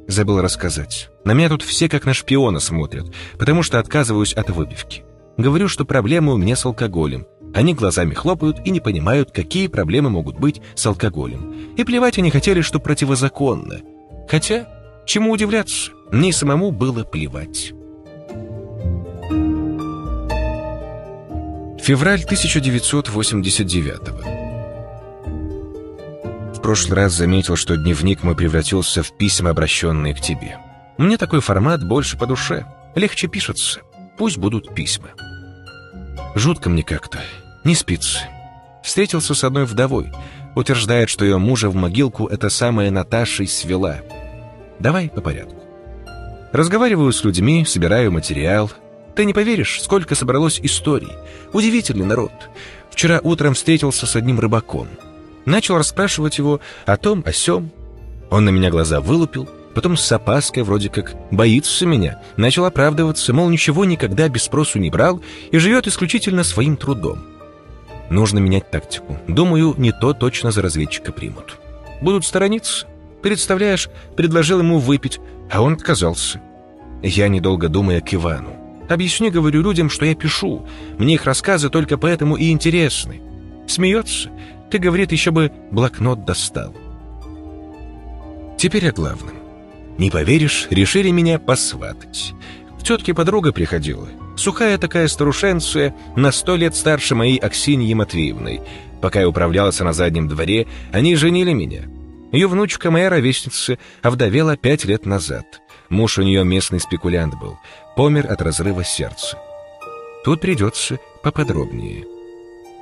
Забыл рассказать. На меня тут все как на шпиона смотрят, потому что отказываюсь от выпивки. Говорю, что проблемы у меня с алкоголем. Они глазами хлопают и не понимают, какие проблемы могут быть с алкоголем. И плевать они хотели, что противозаконно. Хотя, чему удивляться, мне самому было плевать. Февраль 1989 В прошлый раз заметил, что дневник мой превратился в письма, обращенные к тебе. Мне такой формат больше по душе. Легче пишется. Пусть будут письма. Жутко мне как-то. Не спится. Встретился с одной вдовой. Утверждает, что ее мужа в могилку эта самая Наташа свела. Давай по порядку. Разговариваю с людьми, собираю материал, ты не поверишь, сколько собралось историй. Удивительный народ. Вчера утром встретился с одним рыбаком. Начал расспрашивать его о том, о сём. Он на меня глаза вылупил, потом с опаской вроде как боится меня. Начал оправдываться, мол, ничего никогда без спросу не брал и живет исключительно своим трудом. Нужно менять тактику. Думаю, не то точно за разведчика примут. Будут сторониться. Представляешь, предложил ему выпить, а он отказался. Я, недолго думая, к Ивану. Объясни, говорю людям, что я пишу. Мне их рассказы только поэтому и интересны. Смеется. Ты, говорит, еще бы блокнот достал. Теперь о главном. Не поверишь, решили меня посватать. В тетке подруга приходила. Сухая такая старушенция, на сто лет старше моей Аксиньи Матвеевной. Пока я управлялся на заднем дворе, они женили меня. Ее внучка моя ровесница овдовела пять лет назад. Муж у нее местный спекулянт был, помер от разрыва сердца. Тут придется поподробнее.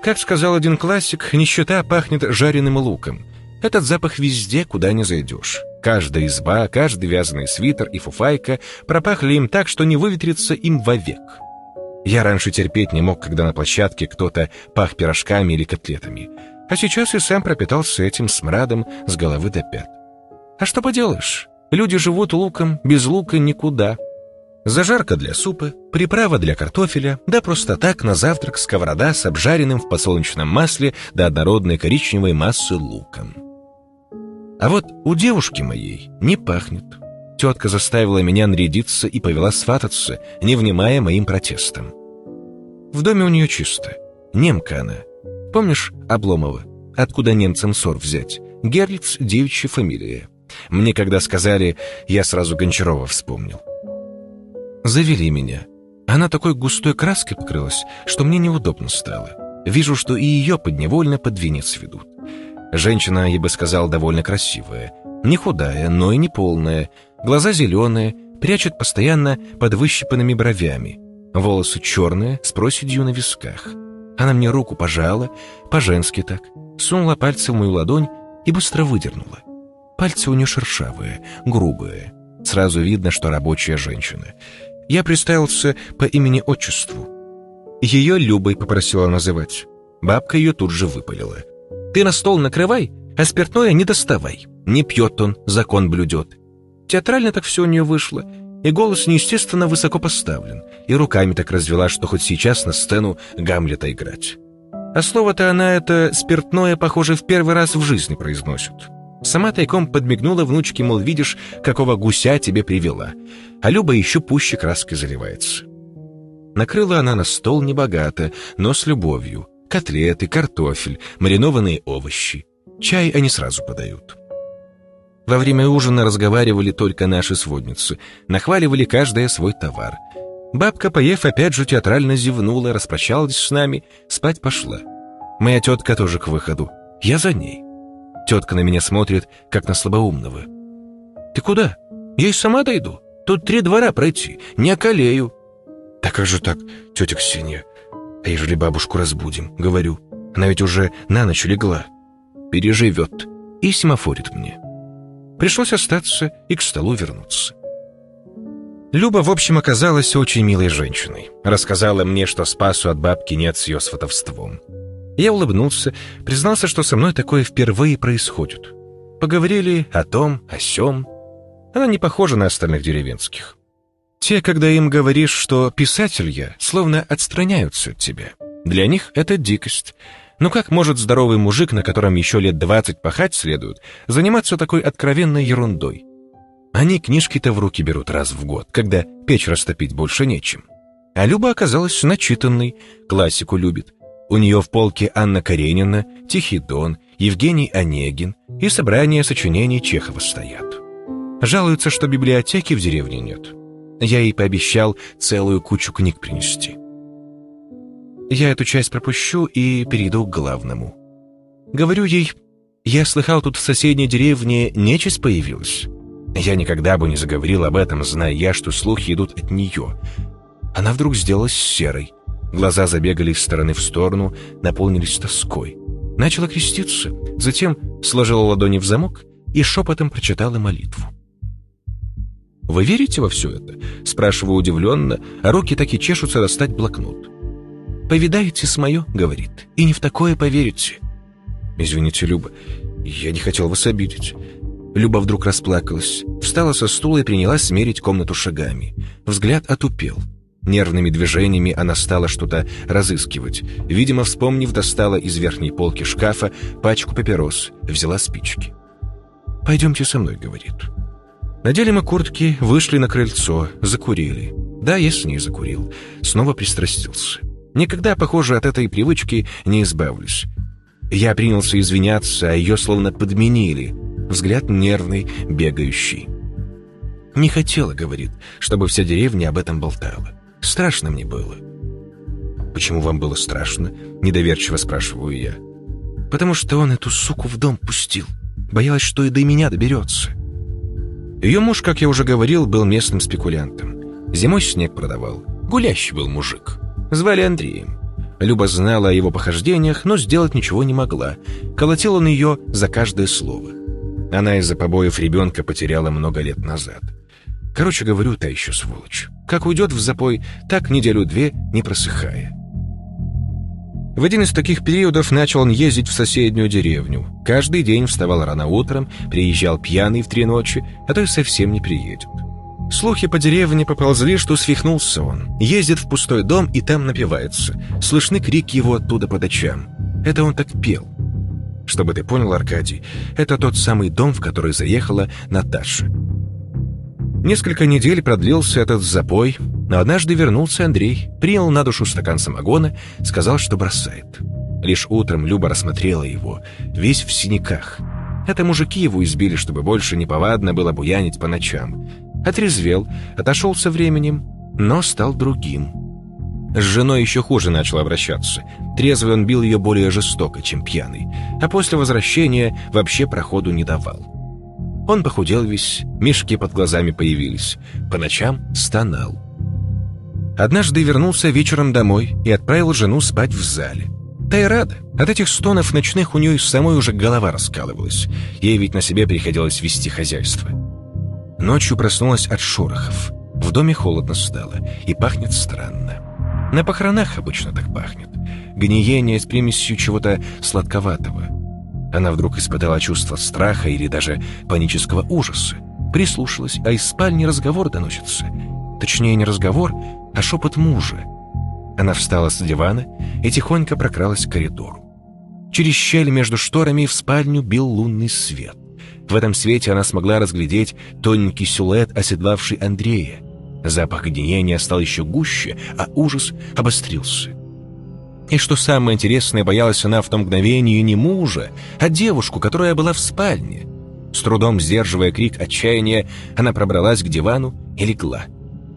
Как сказал один классик, нищета пахнет жареным луком. Этот запах везде, куда не зайдешь. Каждая изба, каждый вязаный свитер и фуфайка пропахли им так, что не выветрится им вовек. Я раньше терпеть не мог, когда на площадке кто-то пах пирожками или котлетами. А сейчас и сам пропитался этим смрадом с головы до пят. А что поделаешь? Люди живут луком, без лука никуда. Зажарка для супа, приправа для картофеля, да просто так на завтрак сковорода с обжаренным в подсолнечном масле до однородной коричневой массы луком. А вот у девушки моей не пахнет. Тетка заставила меня нарядиться и повела свататься, не внимая моим протестам. В доме у нее чисто. Немка она. Помнишь Обломова? Откуда немцам ссор взять? Герлиц — девичья фамилия. Мне когда сказали, я сразу Гончарова вспомнил. Завели меня. Она такой густой краской покрылась, что мне неудобно стало. Вижу, что и ее подневольно под венец ведут. Женщина, я бы сказал, довольно красивая. Не худая, но и не полная. Глаза зеленые, прячет постоянно под выщипанными бровями. Волосы черные, с проседью на висках. Она мне руку пожала, по-женски так, сунула пальцы в мою ладонь и быстро выдернула. Пальцы у нее шершавые, грубые. Сразу видно, что рабочая женщина. Я представился по имени-отчеству. Ее Любой попросила называть. Бабка ее тут же выпалила. Ты на стол накрывай, а спиртное не доставай. Не пьет он, закон блюдет. Театрально так все у нее вышло, и голос неестественно высоко поставлен, и руками так развела, что хоть сейчас на сцену Гамлета играть. А слово-то она это спиртное, похоже, в первый раз в жизни произносит. Сама тайком подмигнула внучке, мол, видишь, какого гуся тебе привела. А Люба еще пуще краской заливается. Накрыла она на стол небогато, но с любовью, котлеты, картофель, маринованные овощи. Чай они сразу подают. Во время ужина разговаривали только наши сводницы, нахваливали каждая свой товар. Бабка, поев, опять же театрально зевнула, распрощалась с нами, спать пошла. Моя тетка тоже к выходу. Я за ней. Тетка на меня смотрит, как на слабоумного. «Ты куда? Я и сама дойду. Тут три двора пройти, не околею». «Да как же так, тетя Ксения? А ежели бабушку разбудим, говорю, она ведь уже на ночь легла. Переживет и семафорит мне. Пришлось остаться и к столу вернуться. Люба, в общем, оказалась очень милой женщиной. Рассказала мне, что спасу от бабки нет с ее сватовством. Я улыбнулся, признался, что со мной такое впервые происходит. Поговорили о том, о сём. Она не похожа на остальных деревенских. Те, когда им говоришь, что писатель я, словно отстраняются от тебя. Для них это дикость. Но как может здоровый мужик, на котором еще лет двадцать пахать следует, заниматься такой откровенной ерундой? Они книжки-то в руки берут раз в год, когда печь растопить больше нечем. А Люба оказалась начитанной, классику любит. У нее в полке Анна Каренина, Тихий Дон, Евгений Онегин и собрания сочинений Чехова стоят. Жалуются, что библиотеки в деревне нет. Я ей пообещал целую кучу книг принести. Я эту часть пропущу и перейду к главному. Говорю ей, я слыхал, тут в соседней деревне нечисть появилась. Я никогда бы не заговорил об этом, зная я, что слухи идут от нее. Она вдруг сделалась серой. Глаза забегали из стороны в сторону, наполнились тоской. Начала креститься, затем сложила ладони в замок и шепотом прочитала молитву. «Вы верите во все это?» — спрашиваю удивленно, а руки так и чешутся достать блокнот. «Повидаете с мое?» — говорит. «И не в такое поверите». «Извините, Люба, я не хотел вас обидеть». Люба вдруг расплакалась, встала со стула и принялась смерить комнату шагами. Взгляд отупел. Нервными движениями она стала что-то разыскивать. Видимо, вспомнив, достала из верхней полки шкафа пачку папирос, взяла спички. «Пойдемте со мной», — говорит. Надели мы куртки, вышли на крыльцо, закурили. Да, я с ней закурил. Снова пристрастился. Никогда, похоже, от этой привычки не избавлюсь. Я принялся извиняться, а ее словно подменили. Взгляд нервный, бегающий. «Не хотела, — говорит, — чтобы вся деревня об этом болтала. Страшно мне было». «Почему вам было страшно?» — недоверчиво спрашиваю я. «Потому что он эту суку в дом пустил. Боялась, что и до меня доберется. Ее муж, как я уже говорил, был местным спекулянтом. Зимой снег продавал. Гулящий был мужик. Звали Андреем. Люба знала о его похождениях, но сделать ничего не могла. Колотил он ее за каждое слово. Она из-за побоев ребенка потеряла много лет назад. Короче говорю, та еще сволочь. Как уйдет в запой, так неделю-две не просыхая. В один из таких периодов начал он ездить в соседнюю деревню. Каждый день вставал рано утром, приезжал пьяный в три ночи, а то и совсем не приедет. Слухи по деревне поползли, что свихнулся он. Ездит в пустой дом и там напивается. Слышны крики его оттуда по ночам. Это он так пел. Чтобы ты понял, Аркадий, это тот самый дом, в который заехала Наташа. Несколько недель продлился этот запой, но однажды вернулся Андрей, принял на душу стакан самогона, сказал, что бросает. Лишь утром Люба рассмотрела его, весь в синяках. Это мужики его избили, чтобы больше неповадно было буянить по ночам. Отрезвел, отошел со временем, но стал другим. С женой еще хуже начал обращаться. Трезвый он бил ее более жестоко, чем пьяный, а после возвращения вообще проходу не давал. Он похудел весь, мешки под глазами появились, по ночам стонал. Однажды вернулся вечером домой и отправил жену спать в зале. Та и рада. От этих стонов ночных у нее самой уже голова раскалывалась. Ей ведь на себе приходилось вести хозяйство. Ночью проснулась от шорохов. В доме холодно стало и пахнет странно. На похоронах обычно так пахнет. Гниение с примесью чего-то сладковатого. Она вдруг испытала чувство страха или даже панического ужаса. Прислушалась, а из спальни разговор доносится. Точнее, не разговор, а шепот мужа. Она встала с дивана и тихонько прокралась к коридору. Через щель между шторами в спальню бил лунный свет. В этом свете она смогла разглядеть тоненький силуэт, оседлавший Андрея. Запах гниения стал еще гуще, а ужас обострился. И что самое интересное, боялась она в том мгновении не мужа, а девушку, которая была в спальне. С трудом сдерживая крик отчаяния, она пробралась к дивану и легла.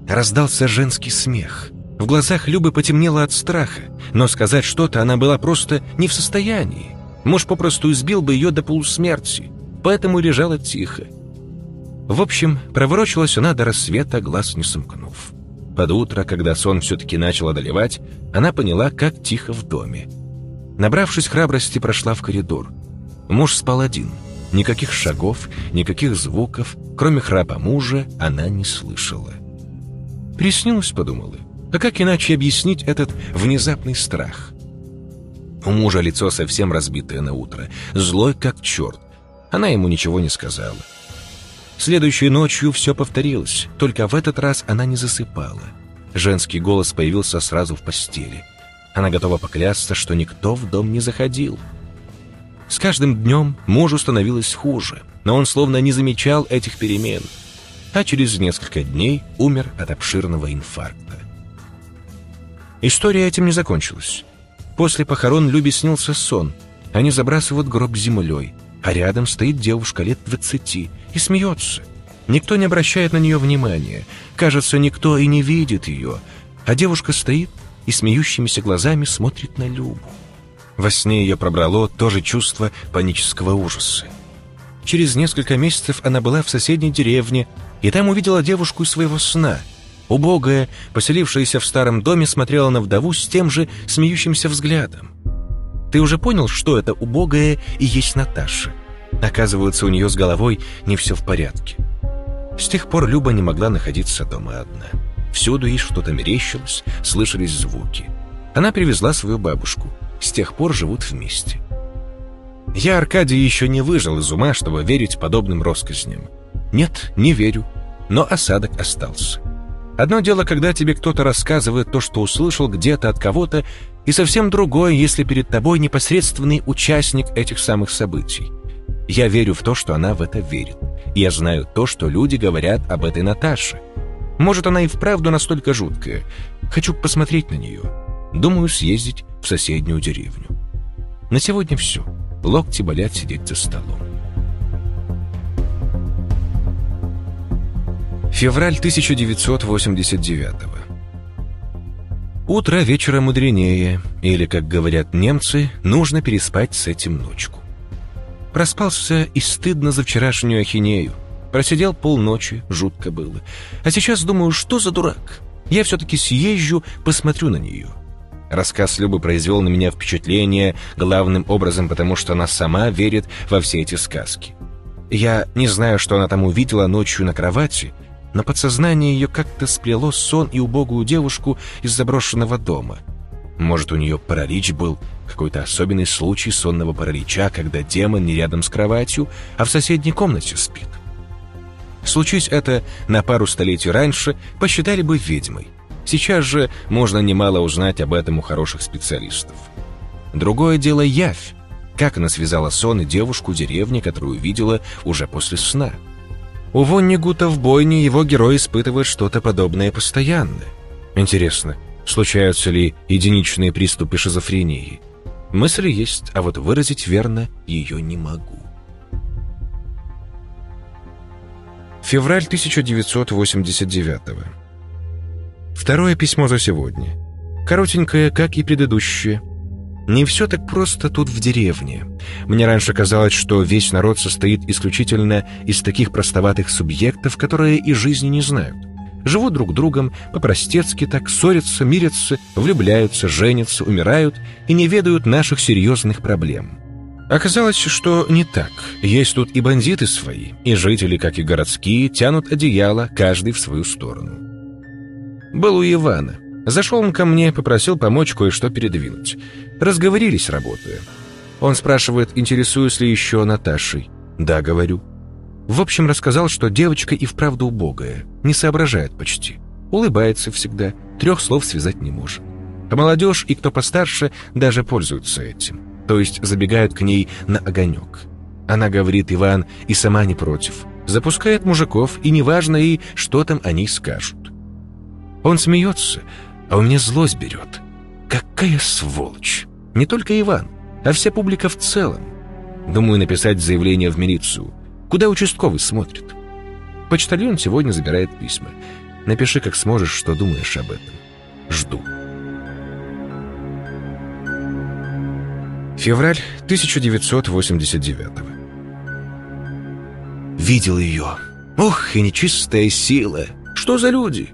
Раздался женский смех. В глазах Любы потемнело от страха, но сказать что-то она была просто не в состоянии. Муж попросту избил бы ее до полусмерти поэтому лежала тихо. В общем, проворочилась она до рассвета, глаз не сомкнув. Под утро, когда сон все-таки начал одолевать, она поняла, как тихо в доме. Набравшись храбрости, прошла в коридор. Муж спал один. Никаких шагов, никаких звуков, кроме храпа мужа, она не слышала. Приснилось, подумала. А как иначе объяснить этот внезапный страх? У мужа лицо совсем разбитое на утро, злой как черт, она ему ничего не сказала. Следующей ночью все повторилось, только в этот раз она не засыпала. Женский голос появился сразу в постели. Она готова поклясться, что никто в дом не заходил. С каждым днем мужу становилось хуже, но он словно не замечал этих перемен, а через несколько дней умер от обширного инфаркта. История этим не закончилась. После похорон Любе снился сон. Они забрасывают гроб землей, а рядом стоит девушка лет двадцати и смеется. Никто не обращает на нее внимания. Кажется, никто и не видит ее. А девушка стоит и смеющимися глазами смотрит на Любу. Во сне ее пробрало тоже чувство панического ужаса. Через несколько месяцев она была в соседней деревне и там увидела девушку из своего сна. Убогая, поселившаяся в старом доме, смотрела на вдову с тем же смеющимся взглядом. Ты уже понял, что это убогая и есть Наташа? Оказывается, у нее с головой не все в порядке. С тех пор Люба не могла находиться дома одна. Всюду ей что-то мерещилось, слышались звуки. Она привезла свою бабушку. С тех пор живут вместе. Я, Аркадий, еще не выжил из ума, чтобы верить подобным россказням. Нет, не верю, но осадок остался. Одно дело, когда тебе кто-то рассказывает то, что услышал где-то от кого-то, и совсем другое, если перед тобой непосредственный участник этих самых событий. Я верю в то, что она в это верит. Я знаю то, что люди говорят об этой Наташе. Может, она и вправду настолько жуткая. Хочу посмотреть на нее. Думаю съездить в соседнюю деревню. На сегодня все. Локти болят сидеть за столом. Февраль 1989 Утро вечера мудренее, или, как говорят немцы, нужно переспать с этим ночку. Проспался и стыдно за вчерашнюю ахинею. Просидел полночи, жутко было. А сейчас думаю, что за дурак? Я все-таки съезжу, посмотрю на нее. Рассказ Любы произвел на меня впечатление главным образом, потому что она сама верит во все эти сказки. Я не знаю, что она там увидела ночью на кровати, но подсознание ее как-то сплело сон и убогую девушку из заброшенного дома. Может, у нее паралич был, какой-то особенный случай сонного паралича, когда демон не рядом с кроватью, а в соседней комнате спит. Случись это на пару столетий раньше, посчитали бы ведьмой. Сейчас же можно немало узнать об этом у хороших специалистов. Другое дело явь. Как она связала сон и девушку деревни, которую видела уже после сна. У Воннигута в бойне его герой испытывает что-то подобное постоянно. Интересно, случаются ли единичные приступы шизофрении? Мысль есть, а вот выразить верно ее не могу. Февраль 1989 Второе письмо за сегодня. Коротенькое, как и предыдущее. Не все так просто тут в деревне. Мне раньше казалось, что весь народ состоит исключительно из таких простоватых субъектов, которые и жизни не знают. Живут друг другом, по-простецки так, ссорятся, мирятся, влюбляются, женятся, умирают и не ведают наших серьезных проблем. Оказалось, что не так. Есть тут и бандиты свои, и жители, как и городские, тянут одеяло, каждый в свою сторону. Был у Ивана. Зашел он ко мне, попросил помочь кое-что передвинуть. Разговорились, работая. Он спрашивает, интересуюсь ли еще Наташей. «Да», — говорю. В общем, рассказал, что девочка и вправду убогая, не соображает почти. Улыбается всегда, трех слов связать не может. А молодежь и кто постарше даже пользуются этим то есть забегают к ней на огонек. Она говорит, Иван, и сама не против. Запускает мужиков, и неважно ей, что там они скажут. Он смеется, а у меня злость берет. Какая сволочь! Не только Иван, а вся публика в целом. Думаю написать заявление в милицию. Куда участковый смотрит? Почтальон сегодня забирает письма. Напиши, как сможешь, что думаешь об этом. Жду. Февраль 1989 Видел ее. Ох, и нечистая сила. Что за люди?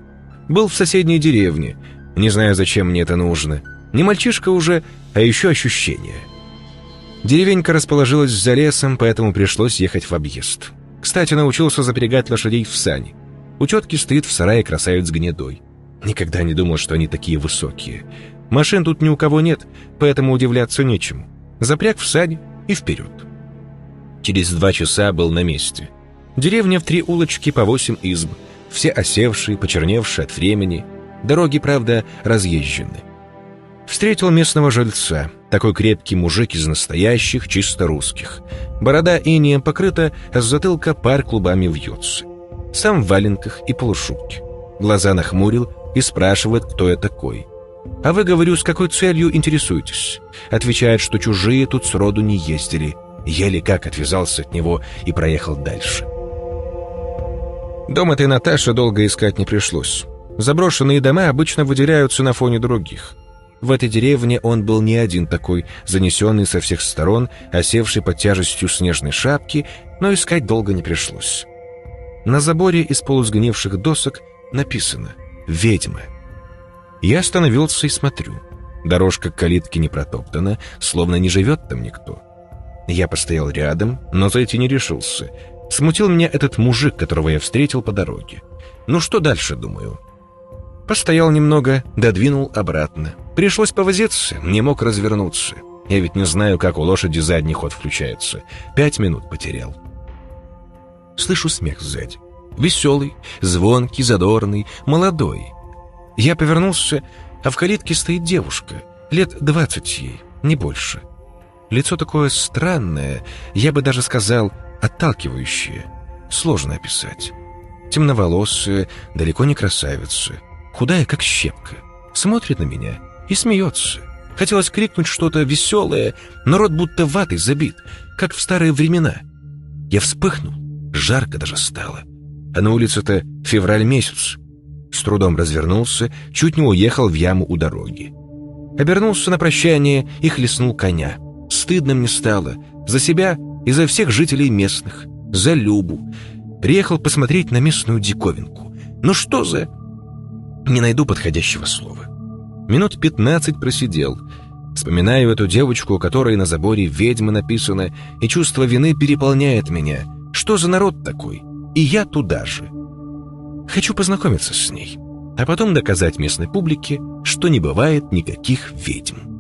Был в соседней деревне. Не знаю, зачем мне это нужно. Не мальчишка уже, а еще ощущение. Деревенька расположилась за лесом, поэтому пришлось ехать в объезд. Кстати, научился запрягать лошадей в сани. У тетки стоит в сарае красавец гнедой. Никогда не думал, что они такие высокие. Машин тут ни у кого нет, поэтому удивляться нечему запряг в сани и вперед. Через два часа был на месте. Деревня в три улочки по восемь изб, все осевшие, почерневшие от времени. Дороги, правда, разъезжены. Встретил местного жильца, такой крепкий мужик из настоящих, чисто русских. Борода инеем покрыта, а с затылка пар клубами вьется. Сам в валенках и полушубке. Глаза нахмурил и спрашивает, кто я такой — «А вы, говорю, с какой целью интересуетесь?» Отвечает, что чужие тут сроду не ездили. Еле как отвязался от него и проехал дальше. Дом этой Наташи долго искать не пришлось. Заброшенные дома обычно выделяются на фоне других. В этой деревне он был не один такой, занесенный со всех сторон, осевший под тяжестью снежной шапки, но искать долго не пришлось. На заборе из полусгнивших досок написано «Ведьма». Я остановился и смотрю. Дорожка к калитке не протоптана, словно не живет там никто. Я постоял рядом, но зайти не решился. Смутил меня этот мужик, которого я встретил по дороге. Ну что дальше, думаю? Постоял немного, додвинул обратно. Пришлось повозиться, не мог развернуться. Я ведь не знаю, как у лошади задний ход включается. Пять минут потерял. Слышу смех сзади. Веселый, звонкий, задорный, молодой. Я повернулся, а в калитке стоит девушка, лет двадцать ей, не больше. Лицо такое странное, я бы даже сказал, отталкивающее. Сложно описать. Темноволосая, далеко не красавица, худая, как щепка. Смотрит на меня и смеется. Хотелось крикнуть что-то веселое, но рот будто ватой забит, как в старые времена. Я вспыхнул, жарко даже стало. А на улице-то февраль месяц. С трудом развернулся, чуть не уехал в яму у дороги. Обернулся на прощание и хлестнул коня. Стыдно мне стало. За себя И за всех жителей местных, за Любу. Приехал посмотреть на местную диковинку. Ну что за... Не найду подходящего слова. Минут пятнадцать просидел. Вспоминаю эту девочку, у которой на заборе «Ведьма» написано, и чувство вины переполняет меня. Что за народ такой? И я туда же. Хочу познакомиться с ней, а потом доказать местной публике, что не бывает никаких ведьм.